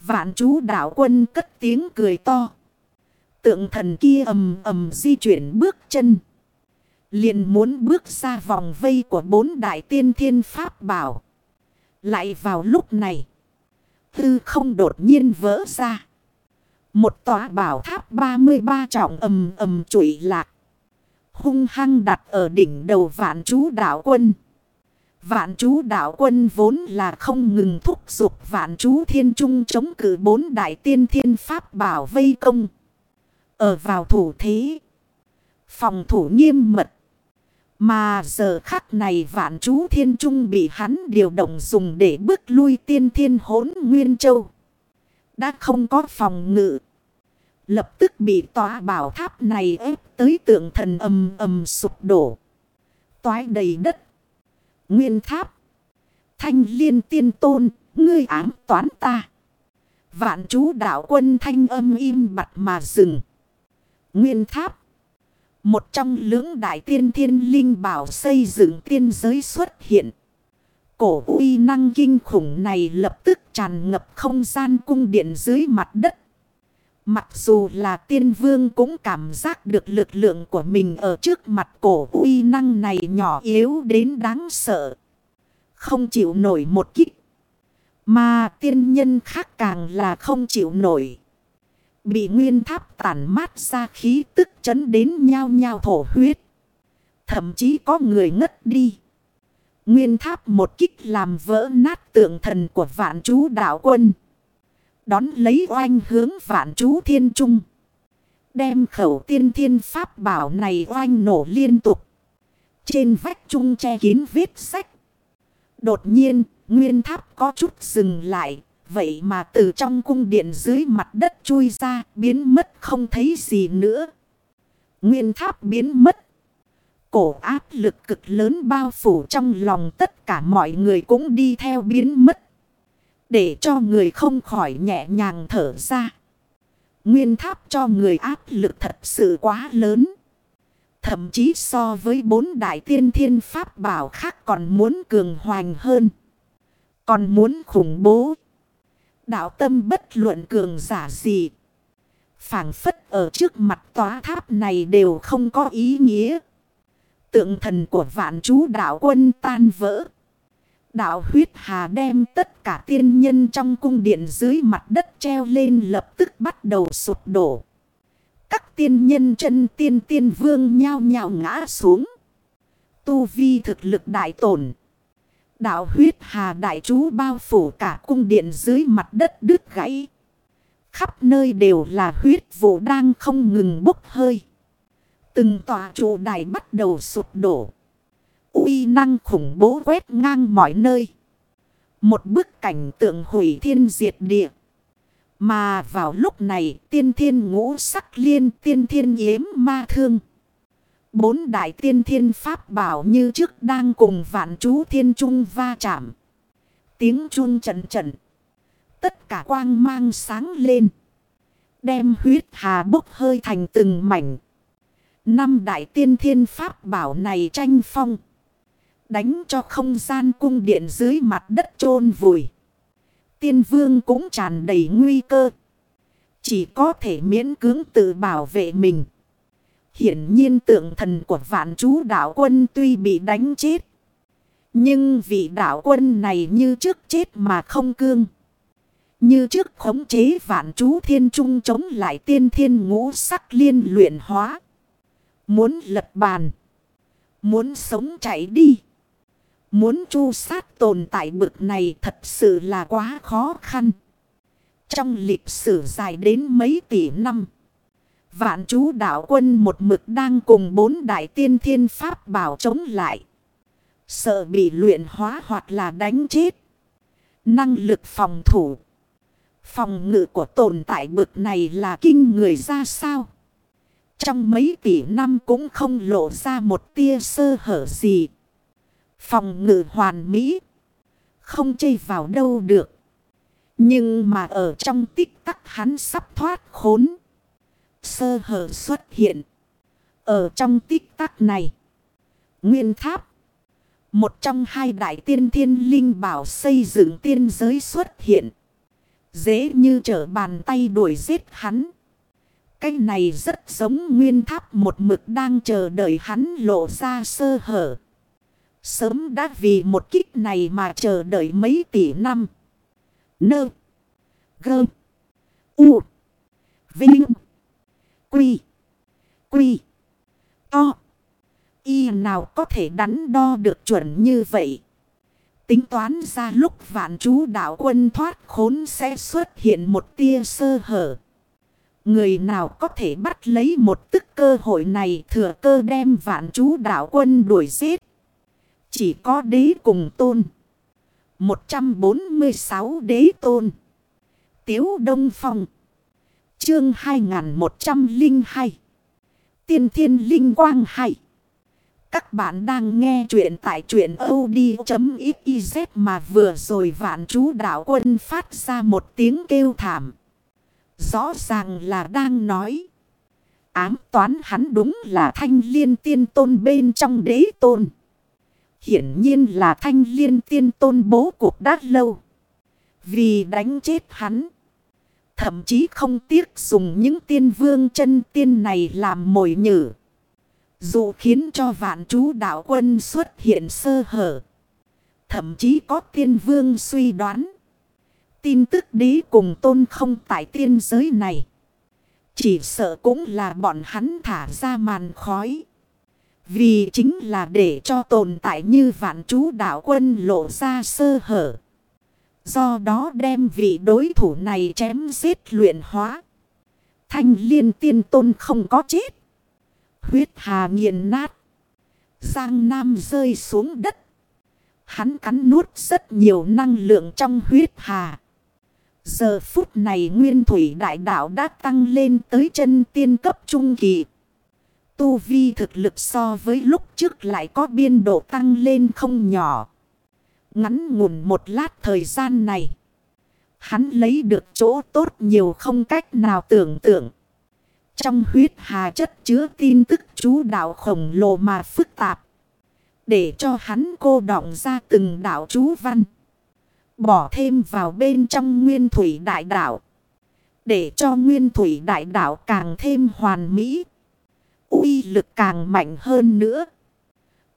Vạn chú đạo quân cất tiếng cười to. Tượng thần kia ầm ầm di chuyển bước chân. Liền muốn bước ra vòng vây của bốn đại tiên thiên pháp bảo. Lại vào lúc này. Tư không đột nhiên vỡ ra. Một tòa bảo tháp 33 trọng ầm ầm trụi lạc. Hung hăng đặt ở đỉnh đầu vạn chú đạo quân. Vạn chú đạo quân vốn là không ngừng thúc giục vạn chú thiên trung chống cử bốn đại tiên thiên pháp bảo vây công. Ở vào thủ thế. Phòng thủ nghiêm mật. Mà giờ khắc này vạn chú thiên trung bị hắn điều động dùng để bước lui tiên thiên hốn nguyên châu. Đã không có phòng ngự. Lập tức bị tòa bảo tháp này ép tới tượng thần ầm ầm sụp đổ. Toái đầy đất. Nguyên tháp. Thanh liên tiên tôn, ngươi ám toán ta. Vạn chú đạo quân thanh âm im bặt mà dừng. Nguyên tháp. Một trong lưỡng đại tiên thiên linh bảo xây dựng tiên giới xuất hiện. Cổ uy năng kinh khủng này lập tức tràn ngập không gian cung điện dưới mặt đất. Mặc dù là tiên vương cũng cảm giác được lực lượng của mình ở trước mặt cổ uy năng này nhỏ yếu đến đáng sợ. Không chịu nổi một kích. Mà tiên nhân khác càng là không chịu nổi. Bị nguyên tháp tản mát ra khí tức chấn đến nhau nhau thổ huyết. Thậm chí có người ngất đi. Nguyên tháp một kích làm vỡ nát tượng thần của vạn chú đạo quân. Đón lấy oanh hướng vạn chú thiên trung. Đem khẩu tiên thiên pháp bảo này oanh nổ liên tục. Trên vách trung che kín vết sách. Đột nhiên, nguyên tháp có chút dừng lại. Vậy mà từ trong cung điện dưới mặt đất chui ra biến mất không thấy gì nữa. Nguyên tháp biến mất. Cổ áp lực cực lớn bao phủ trong lòng tất cả mọi người cũng đi theo biến mất. Để cho người không khỏi nhẹ nhàng thở ra. Nguyên tháp cho người áp lực thật sự quá lớn. Thậm chí so với bốn đại tiên thiên pháp bảo khác còn muốn cường hoành hơn. Còn muốn khủng bố. Đạo tâm bất luận cường giả gì. phảng phất ở trước mặt tòa tháp này đều không có ý nghĩa. Tượng thần của vạn chú đạo quân tan vỡ. Đạo huyết hà đem tất cả tiên nhân trong cung điện dưới mặt đất treo lên lập tức bắt đầu sụp đổ. Các tiên nhân chân tiên tiên vương nhao nhao ngã xuống. Tu vi thực lực đại tổn. Đạo huyết hà đại chú bao phủ cả cung điện dưới mặt đất đứt gãy. Khắp nơi đều là huyết vụ đang không ngừng bốc hơi. Từng tòa trụ đài bắt đầu sụp đổ uy năng khủng bố quét ngang mọi nơi. Một bức cảnh tượng hủy thiên diệt địa. Mà vào lúc này, tiên thiên ngũ sắc liên tiên thiên yếm ma thương. Bốn đại tiên thiên pháp bảo như trước đang cùng vạn chú thiên trung va chạm. Tiếng chuông trận trận. Tất cả quang mang sáng lên. Đem huyết hà bốc hơi thành từng mảnh. Năm đại tiên thiên pháp bảo này tranh phong. Đánh cho không gian cung điện dưới mặt đất chôn vùi. Tiên vương cũng tràn đầy nguy cơ. Chỉ có thể miễn cưỡng tự bảo vệ mình. Hiển nhiên tượng thần của vạn chú đạo quân tuy bị đánh chết. Nhưng vị đạo quân này như trước chết mà không cương. Như trước khống chế vạn chú thiên trung chống lại tiên thiên ngũ sắc liên luyện hóa. Muốn lật bàn. Muốn sống chạy đi. Muốn chu sát tồn tại bực này thật sự là quá khó khăn. Trong lịch sử dài đến mấy tỷ năm. Vạn chú đạo quân một mực đang cùng bốn đại tiên thiên pháp bảo chống lại. Sợ bị luyện hóa hoặc là đánh chết. Năng lực phòng thủ. Phòng ngự của tồn tại bực này là kinh người ra sao? Trong mấy tỷ năm cũng không lộ ra một tia sơ hở gì. Phòng ngự hoàn mỹ. Không chây vào đâu được. Nhưng mà ở trong tích tắc hắn sắp thoát khốn. Sơ hở xuất hiện. Ở trong tích tắc này. Nguyên tháp. Một trong hai đại tiên thiên linh bảo xây dựng tiên giới xuất hiện. Dễ như trở bàn tay đuổi giết hắn. Cái này rất giống nguyên tháp một mực đang chờ đợi hắn lộ ra sơ hở. Sớm đã vì một kích này mà chờ đợi mấy tỷ năm. Nơ. Gơ. U. Vinh. Quy. Quy. To. Y nào có thể đắn đo được chuẩn như vậy. Tính toán ra lúc vạn chú đạo quân thoát khốn sẽ xuất hiện một tia sơ hở. Người nào có thể bắt lấy một tức cơ hội này thừa cơ đem vạn chú đạo quân đuổi giết. Chỉ có đế cùng tôn. 146 đế tôn. Tiếu Đông Phong. Chương 2102. Tiên Thiên Linh Quang 2. Các bạn đang nghe chuyện tại truyện od.xyz mà vừa rồi vạn chú đạo quân phát ra một tiếng kêu thảm. Rõ ràng là đang nói. Ám toán hắn đúng là thanh liên tiên tôn bên trong đế tôn. Hiển nhiên là thanh liên tiên tôn bố cuộc đã lâu. Vì đánh chết hắn. Thậm chí không tiếc dùng những tiên vương chân tiên này làm mồi nhử. Dù khiến cho vạn chú đạo quân xuất hiện sơ hở. Thậm chí có tiên vương suy đoán. Tin tức đế cùng tôn không tại tiên giới này. Chỉ sợ cũng là bọn hắn thả ra màn khói. Vì chính là để cho tồn tại như vạn chú đạo quân lộ ra sơ hở. Do đó đem vị đối thủ này chém giết luyện hóa. Thanh liên tiên tôn không có chết. Huyết hà nghiền nát. Giang Nam rơi xuống đất. Hắn cắn nuốt rất nhiều năng lượng trong huyết hà. Giờ phút này nguyên thủy đại đạo đã tăng lên tới chân tiên cấp trung kỳ. Tu vi thực lực so với lúc trước lại có biên độ tăng lên không nhỏ. Ngắn ngủn một lát thời gian này. Hắn lấy được chỗ tốt nhiều không cách nào tưởng tượng. Trong huyết hà chất chứa tin tức chú đạo khổng lồ mà phức tạp. Để cho hắn cô đọng ra từng đạo chú văn. Bỏ thêm vào bên trong nguyên thủy đại đạo. Để cho nguyên thủy đại đạo càng thêm hoàn mỹ uy lực càng mạnh hơn nữa.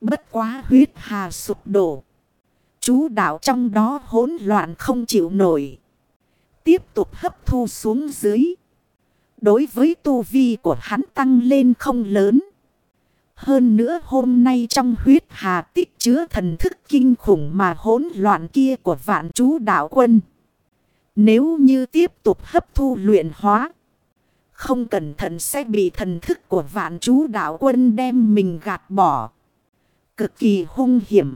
Bất quá huyết hà sụp đổ. Chú đạo trong đó hỗn loạn không chịu nổi. Tiếp tục hấp thu xuống dưới. Đối với tu vi của hắn tăng lên không lớn. Hơn nữa hôm nay trong huyết hà tích chứa thần thức kinh khủng mà hỗn loạn kia của vạn chú đạo quân. Nếu như tiếp tục hấp thu luyện hóa. Không cẩn thận sẽ bị thần thức của vạn chú đạo quân đem mình gạt bỏ. Cực kỳ hung hiểm.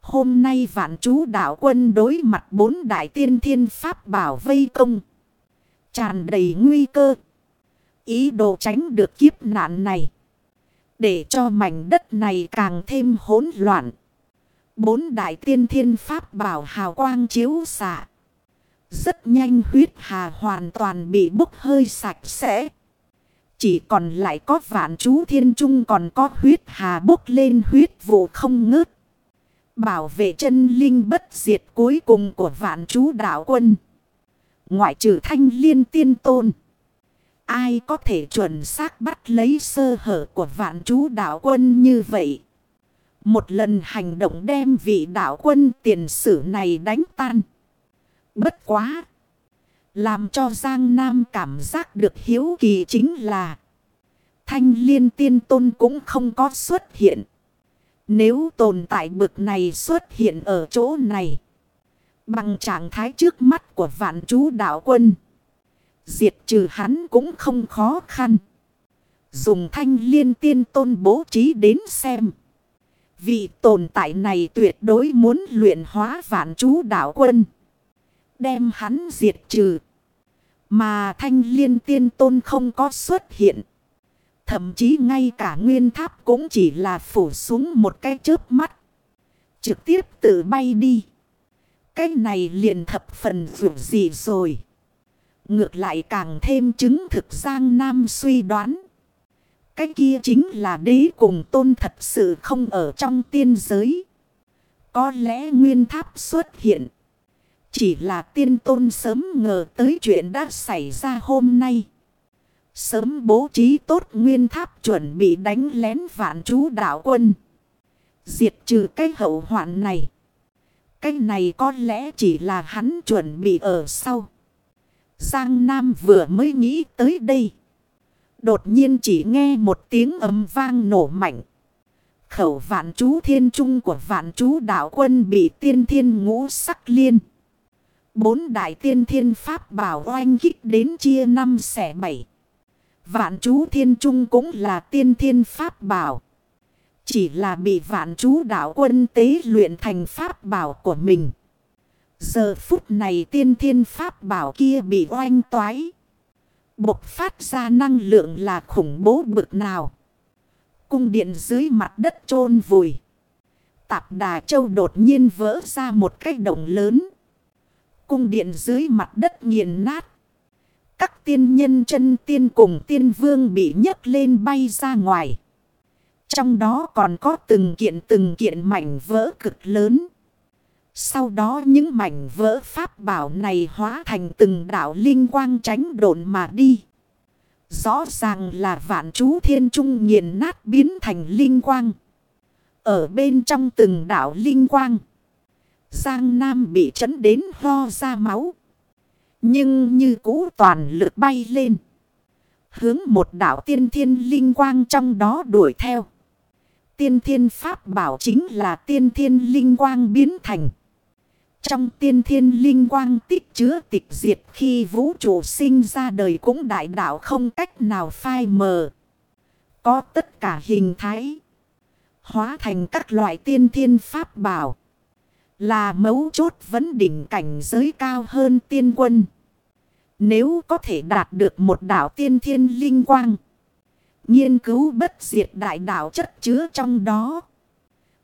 Hôm nay vạn chú đạo quân đối mặt bốn đại tiên thiên pháp bảo vây công. Tràn đầy nguy cơ. Ý đồ tránh được kiếp nạn này. Để cho mảnh đất này càng thêm hỗn loạn. Bốn đại tiên thiên pháp bảo hào quang chiếu xạ. Rất nhanh huyết hà hoàn toàn bị bốc hơi sạch sẽ. Chỉ còn lại có vạn chú thiên trung còn có huyết hà bốc lên huyết vụ không ngớt. Bảo vệ chân linh bất diệt cuối cùng của vạn chú đạo quân. Ngoại trừ thanh liên tiên tôn. Ai có thể chuẩn xác bắt lấy sơ hở của vạn chú đạo quân như vậy? Một lần hành động đem vị đạo quân tiền sử này đánh tan. Bất quá. Làm cho Giang Nam cảm giác được hiếu kỳ chính là. Thanh liên tiên tôn cũng không có xuất hiện. Nếu tồn tại bực này xuất hiện ở chỗ này. Bằng trạng thái trước mắt của vạn chú đạo quân. Diệt trừ hắn cũng không khó khăn. Dùng thanh liên tiên tôn bố trí đến xem. Vị tồn tại này tuyệt đối muốn luyện hóa vạn chú đạo quân. Đem hắn diệt trừ. Mà thanh liên tiên tôn không có xuất hiện. Thậm chí ngay cả nguyên tháp cũng chỉ là phủ xuống một cái chớp mắt. Trực tiếp tự bay đi. Cái này liền thập phần dù gì rồi. Ngược lại càng thêm chứng thực Giang Nam suy đoán. Cái kia chính là đế cùng tôn thật sự không ở trong tiên giới. Có lẽ nguyên tháp xuất hiện. Chỉ là tiên tôn sớm ngờ tới chuyện đã xảy ra hôm nay. Sớm bố trí tốt nguyên tháp chuẩn bị đánh lén vạn chú đạo quân. Diệt trừ cái hậu hoạn này. Cái này có lẽ chỉ là hắn chuẩn bị ở sau. Giang Nam vừa mới nghĩ tới đây. Đột nhiên chỉ nghe một tiếng ấm vang nổ mạnh. Khẩu vạn chú thiên trung của vạn chú đạo quân bị tiên thiên ngũ sắc liên. Bốn đại tiên thiên pháp bảo oanh kích đến chia năm xẻ bảy. Vạn chú thiên trung cũng là tiên thiên pháp bảo. Chỉ là bị vạn chú đạo quân tế luyện thành pháp bảo của mình. Giờ phút này tiên thiên pháp bảo kia bị oanh toái. Bộc phát ra năng lượng là khủng bố bực nào. Cung điện dưới mặt đất chôn vùi. Tạp đà châu đột nhiên vỡ ra một cái động lớn. Cung điện dưới mặt đất nghiền nát. Các tiên nhân chân tiên cùng tiên vương bị nhấc lên bay ra ngoài. Trong đó còn có từng kiện từng kiện mảnh vỡ cực lớn. Sau đó những mảnh vỡ pháp bảo này hóa thành từng đảo linh quang tránh độn mà đi. Rõ ràng là vạn chú thiên trung nghiền nát biến thành linh quang. Ở bên trong từng đảo linh quang. Giang Nam bị chấn đến ho ra máu. Nhưng như cũ toàn lực bay lên. Hướng một đảo tiên thiên linh quang trong đó đuổi theo. Tiên thiên pháp bảo chính là tiên thiên linh quang biến thành. Trong tiên thiên linh quang tích chứa tịch diệt khi vũ trụ sinh ra đời cũng đại đạo không cách nào phai mờ. Có tất cả hình thái. Hóa thành các loại tiên thiên pháp bảo. Là mấu chốt vấn đỉnh cảnh giới cao hơn tiên quân. Nếu có thể đạt được một đảo tiên thiên linh quang. Nghiên cứu bất diệt đại đảo chất chứa trong đó.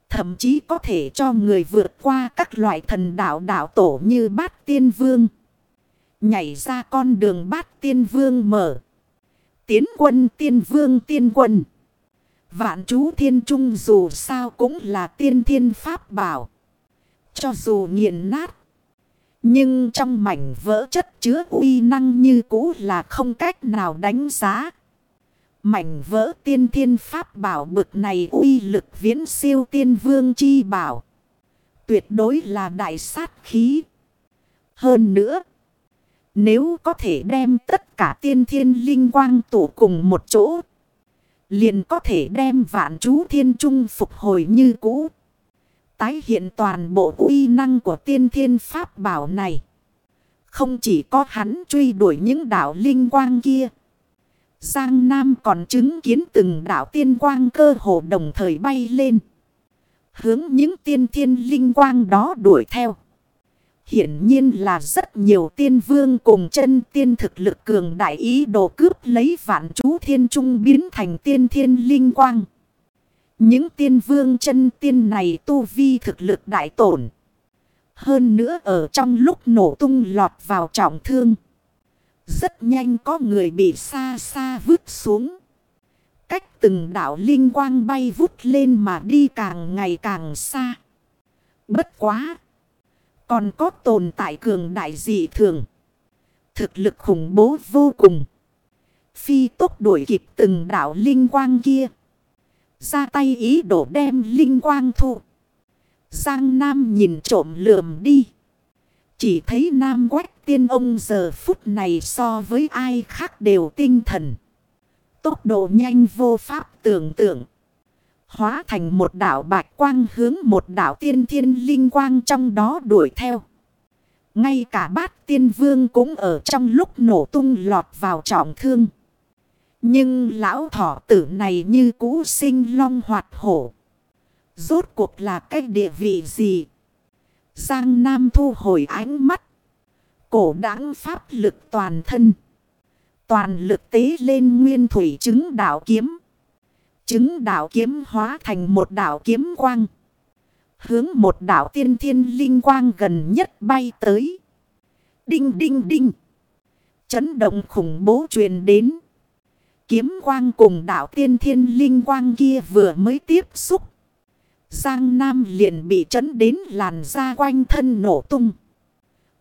Thậm chí có thể cho người vượt qua các loại thần đảo đảo tổ như bát tiên vương. Nhảy ra con đường bát tiên vương mở. Tiến quân tiên vương tiên quân. Vạn chú thiên trung dù sao cũng là tiên thiên pháp bảo. Cho dù nghiền nát. Nhưng trong mảnh vỡ chất chứa uy năng như cũ là không cách nào đánh giá. Mảnh vỡ tiên thiên pháp bảo bực này uy lực viễn siêu tiên vương chi bảo. Tuyệt đối là đại sát khí. Hơn nữa. Nếu có thể đem tất cả tiên thiên linh quang tụ cùng một chỗ. Liền có thể đem vạn chú thiên trung phục hồi như cũ. Tái hiện toàn bộ uy năng của tiên thiên pháp bảo này. Không chỉ có hắn truy đuổi những đảo linh quang kia. Giang Nam còn chứng kiến từng đảo tiên quang cơ hồ đồng thời bay lên. Hướng những tiên thiên linh quang đó đuổi theo. Hiển nhiên là rất nhiều tiên vương cùng chân tiên thực lực cường đại ý đồ cướp lấy vạn chú thiên trung biến thành tiên thiên linh quang. Những tiên vương chân tiên này tu vi thực lực đại tổn. Hơn nữa ở trong lúc nổ tung lọt vào trọng thương. Rất nhanh có người bị xa xa vứt xuống. Cách từng đảo linh quang bay vút lên mà đi càng ngày càng xa. Bất quá. Còn có tồn tại cường đại dị thường. Thực lực khủng bố vô cùng. Phi tốc đuổi kịp từng đảo linh quang kia. Ra tay ý đổ đem linh quang thu. Giang Nam nhìn trộm lườm đi. Chỉ thấy Nam Quách tiên ông giờ phút này so với ai khác đều tinh thần. Tốc độ nhanh vô pháp tưởng tượng. Hóa thành một đảo bạch quang hướng một đảo tiên thiên linh quang trong đó đuổi theo. Ngay cả bát tiên vương cũng ở trong lúc nổ tung lọt vào trọng thương. Nhưng lão thỏ tử này như cũ sinh long hoạt hổ. Rốt cuộc là cái địa vị gì? Giang Nam thu hồi ánh mắt. Cổ đáng pháp lực toàn thân. Toàn lực tế lên nguyên thủy chứng đạo kiếm. Chứng đạo kiếm hóa thành một đạo kiếm quang. Hướng một đạo tiên thiên linh quang gần nhất bay tới. Đinh đinh đinh. Chấn động khủng bố truyền đến. Kiếm quang cùng đạo tiên thiên linh quang kia vừa mới tiếp xúc. Giang Nam liền bị chấn đến làn da quanh thân nổ tung.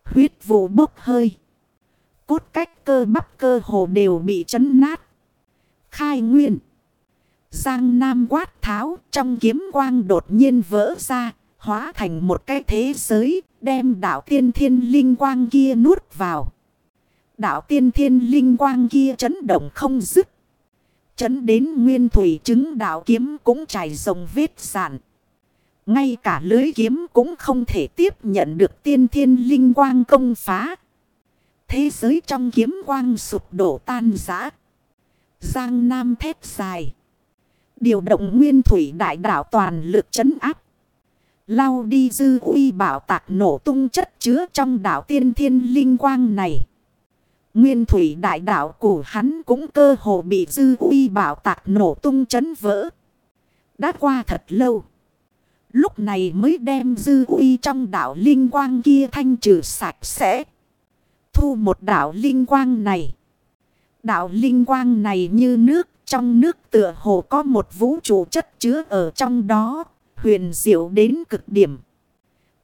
Huyết vụ bốc hơi. Cốt cách cơ bắp cơ hồ đều bị chấn nát. Khai nguyên. Giang Nam quát tháo, trong kiếm quang đột nhiên vỡ ra. Hóa thành một cái thế giới, đem đạo tiên thiên linh quang kia nuốt vào. Đạo tiên thiên linh quang kia chấn động không dứt. Chấn đến nguyên thủy chứng đạo kiếm cũng trải rồng vết sản. Ngay cả lưới kiếm cũng không thể tiếp nhận được tiên thiên linh quang công phá. Thế giới trong kiếm quang sụp đổ tan rã. Giang Nam thép dài. Điều động nguyên thủy đại đảo toàn lực chấn áp. Lao đi dư uy bảo tạc nổ tung chất chứa trong đảo tiên thiên linh quang này. Nguyên thủy đại Đạo của hắn cũng cơ hồ bị dư uy bảo tạc nổ tung chấn vỡ. Đã qua thật lâu. Lúc này mới đem dư uy trong đảo linh quang kia thanh trừ sạch sẽ. Thu một đảo linh quang này. Đảo linh quang này như nước, trong nước tựa hồ có một vũ trụ chất chứa ở trong đó. Huyền diệu đến cực điểm.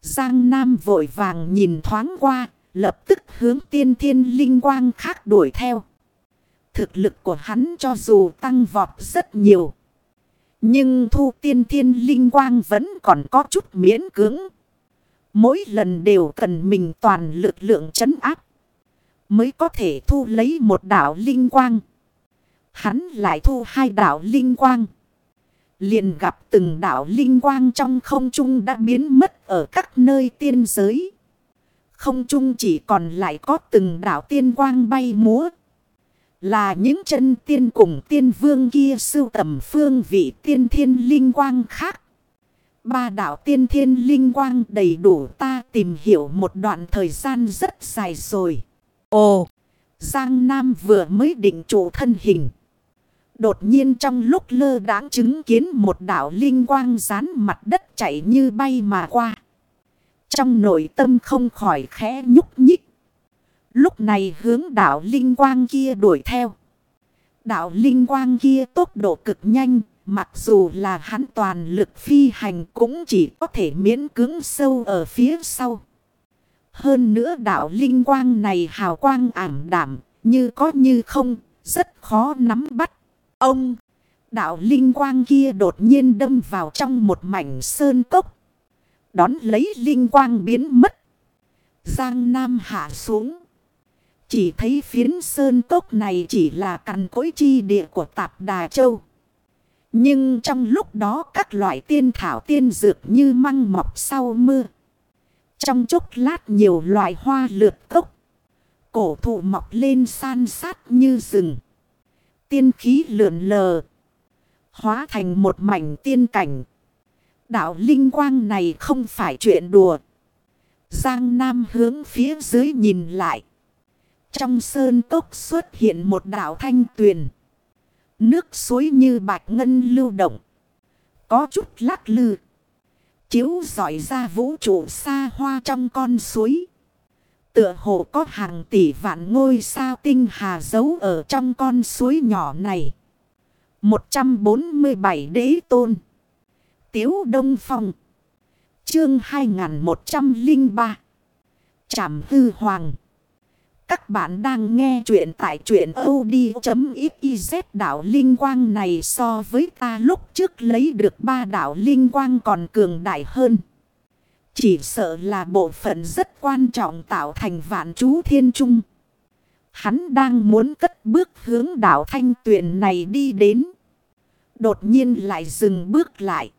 Giang Nam vội vàng nhìn thoáng qua. Lập tức hướng tiên thiên linh quang khác đuổi theo. Thực lực của hắn cho dù tăng vọt rất nhiều. Nhưng thu tiên thiên linh quang vẫn còn có chút miễn cưỡng. Mỗi lần đều cần mình toàn lực lượng chấn áp. Mới có thể thu lấy một đảo linh quang. Hắn lại thu hai đảo linh quang. Liền gặp từng đảo linh quang trong không trung đã biến mất ở các nơi tiên giới. Không trung chỉ còn lại có từng đảo tiên quang bay múa. Là những chân tiên cùng tiên vương kia sưu tầm phương vị tiên thiên linh quang khác. Ba đạo tiên thiên linh quang đầy đủ ta tìm hiểu một đoạn thời gian rất dài rồi. Ồ! Giang Nam vừa mới định chủ thân hình. Đột nhiên trong lúc lơ đãng chứng kiến một đạo linh quang rán mặt đất chạy như bay mà qua. Trong nội tâm không khỏi khẽ nhúc nhích. Lúc này hướng đạo linh quang kia đuổi theo. Đạo linh quang kia tốc độ cực nhanh, mặc dù là hắn toàn lực phi hành cũng chỉ có thể miễn cứng sâu ở phía sau. Hơn nữa đạo linh quang này hào quang ảm đảm, như có như không, rất khó nắm bắt. Ông, đạo linh quang kia đột nhiên đâm vào trong một mảnh sơn cốc. Đón lấy linh quang biến mất. Giang Nam hạ xuống. Chỉ thấy phiến sơn cốc này chỉ là cằn cối chi địa của tạp Đà Châu. Nhưng trong lúc đó các loại tiên thảo tiên dược như măng mọc sau mưa. Trong chốc lát nhiều loại hoa lượt cốc. Cổ thụ mọc lên san sát như rừng. Tiên khí lượn lờ. Hóa thành một mảnh tiên cảnh. Đạo linh quang này không phải chuyện đùa. Giang Nam hướng phía dưới nhìn lại. Trong sơn cốc xuất hiện một đảo thanh tuyền. Nước suối như bạch ngân lưu động. Có chút lắc lư. Chiếu dọi ra vũ trụ xa hoa trong con suối. Tựa hồ có hàng tỷ vạn ngôi sao tinh hà giấu ở trong con suối nhỏ này. 147 đế tôn. Tiếu Đông Phong. Chương 2103. Trảm hư hoàng. Các bạn đang nghe chuyện tại chuyện od.xyz đảo Linh Quang này so với ta lúc trước lấy được ba đảo Linh Quang còn cường đại hơn. Chỉ sợ là bộ phận rất quan trọng tạo thành vạn chú thiên trung. Hắn đang muốn cất bước hướng đảo thanh tuyển này đi đến. Đột nhiên lại dừng bước lại.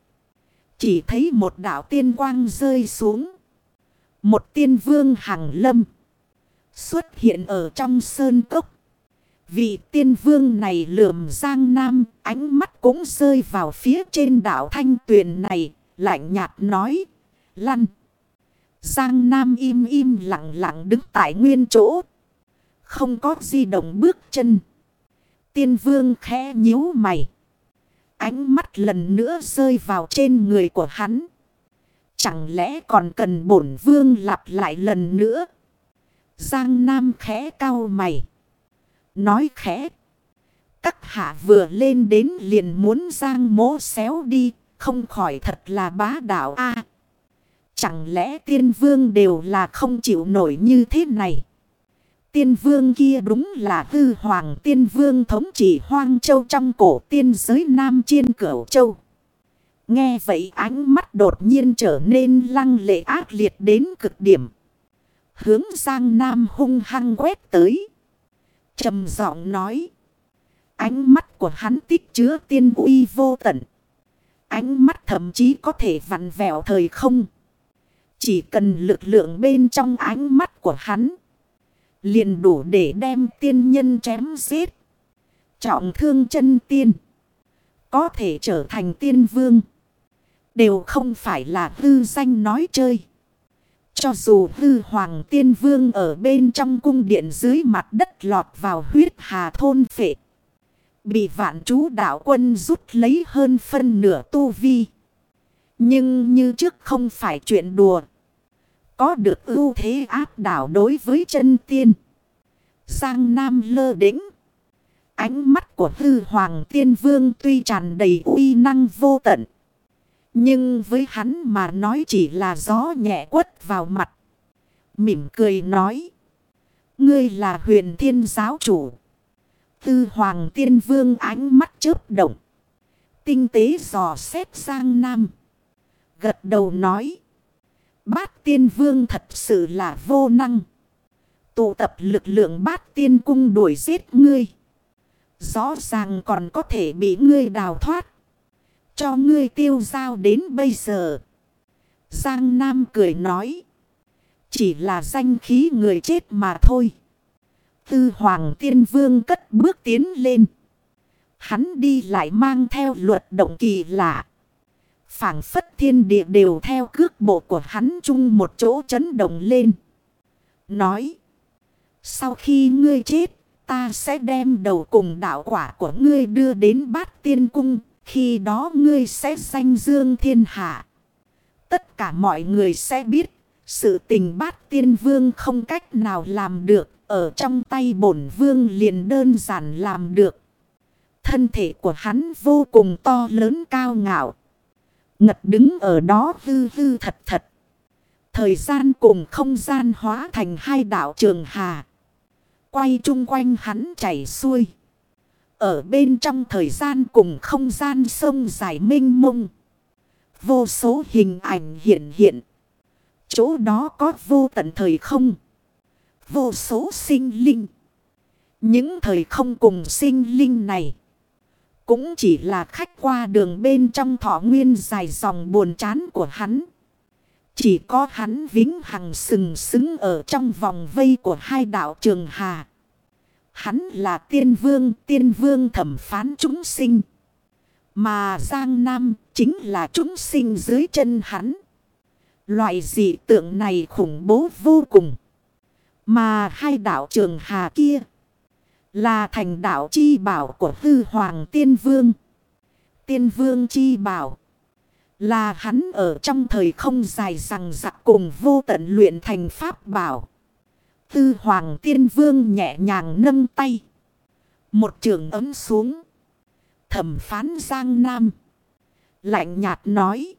Chỉ thấy một đảo tiên quang rơi xuống. Một tiên vương hằng lâm. Xuất hiện ở trong sơn cốc. Vị tiên vương này lượm giang nam. Ánh mắt cũng rơi vào phía trên đảo thanh tuyền này. Lạnh nhạt nói. Lăn. Giang nam im im lặng lặng đứng tại nguyên chỗ. Không có di động bước chân. Tiên vương khẽ nhíu mày. Ánh mắt lần nữa rơi vào trên người của hắn. Chẳng lẽ còn cần bổn vương lặp lại lần nữa. Giang Nam khẽ cao mày. Nói khẽ. Các hạ vừa lên đến liền muốn Giang mố xéo đi. Không khỏi thật là bá đạo a Chẳng lẽ tiên vương đều là không chịu nổi như thế này. Tiên vương kia đúng là hư hoàng tiên vương thống trị hoang châu trong cổ tiên giới Nam Chiên Cửu Châu. Nghe vậy ánh mắt đột nhiên trở nên lăng lệ ác liệt đến cực điểm. Hướng sang Nam hung hăng quét tới. trầm giọng nói. Ánh mắt của hắn tích chứa tiên uy vô tận. Ánh mắt thậm chí có thể vặn vẹo thời không. Chỉ cần lực lượng bên trong ánh mắt của hắn. Liền đủ để đem tiên nhân chém giết. Trọng thương chân tiên. Có thể trở thành tiên vương. Đều không phải là hư danh nói chơi. Cho dù hư hoàng tiên vương ở bên trong cung điện dưới mặt đất lọt vào huyết hà thôn phệ. Bị vạn chú đạo quân rút lấy hơn phân nửa tu vi. Nhưng như trước không phải chuyện đùa. Có được ưu thế áp đảo đối với chân tiên. Sang Nam lơ đỉnh. Ánh mắt của hư hoàng tiên vương tuy tràn đầy uy năng vô tận. Nhưng với hắn mà nói chỉ là gió nhẹ quất vào mặt. Mỉm cười nói. Ngươi là huyền thiên giáo chủ. Tư hoàng tiên vương ánh mắt chớp động. Tinh tế dò xét sang nam. Gật đầu nói. Bát tiên vương thật sự là vô năng. Tụ tập lực lượng bát tiên cung đuổi giết ngươi. Rõ ràng còn có thể bị ngươi đào thoát. Cho ngươi tiêu giao đến bây giờ. Giang Nam cười nói. Chỉ là danh khí người chết mà thôi. Tư Hoàng Tiên Vương cất bước tiến lên. Hắn đi lại mang theo luật động kỳ lạ phảng phất thiên địa đều theo cước bộ của hắn chung một chỗ chấn động lên. Nói. Sau khi ngươi chết, ta sẽ đem đầu cùng đạo quả của ngươi đưa đến bát tiên cung. Khi đó ngươi sẽ danh dương thiên hạ. Tất cả mọi người sẽ biết. Sự tình bát tiên vương không cách nào làm được. Ở trong tay bổn vương liền đơn giản làm được. Thân thể của hắn vô cùng to lớn cao ngạo. Ngật đứng ở đó hư hư thật thật. Thời gian cùng không gian hóa thành hai đảo trường hà. Quay chung quanh hắn chảy xuôi. Ở bên trong thời gian cùng không gian sông dài mênh mông. Vô số hình ảnh hiện hiện. Chỗ đó có vô tận thời không. Vô số sinh linh. Những thời không cùng sinh linh này. Cũng chỉ là khách qua đường bên trong thọ nguyên dài dòng buồn chán của hắn. Chỉ có hắn vĩnh hằng sừng sững ở trong vòng vây của hai đạo trường hà. Hắn là tiên vương, tiên vương thẩm phán chúng sinh. Mà Giang Nam chính là chúng sinh dưới chân hắn. Loại dị tượng này khủng bố vô cùng. Mà hai đạo trường hà kia là thành đạo chi bảo của hư hoàng tiên vương. Tiên vương chi bảo. Là hắn ở trong thời không dài rằng dặc cùng vô tận luyện thành pháp bảo. Tư hoàng tiên vương nhẹ nhàng nâng tay. Một trường ấm xuống. Thẩm phán Giang Nam. Lạnh nhạt nói.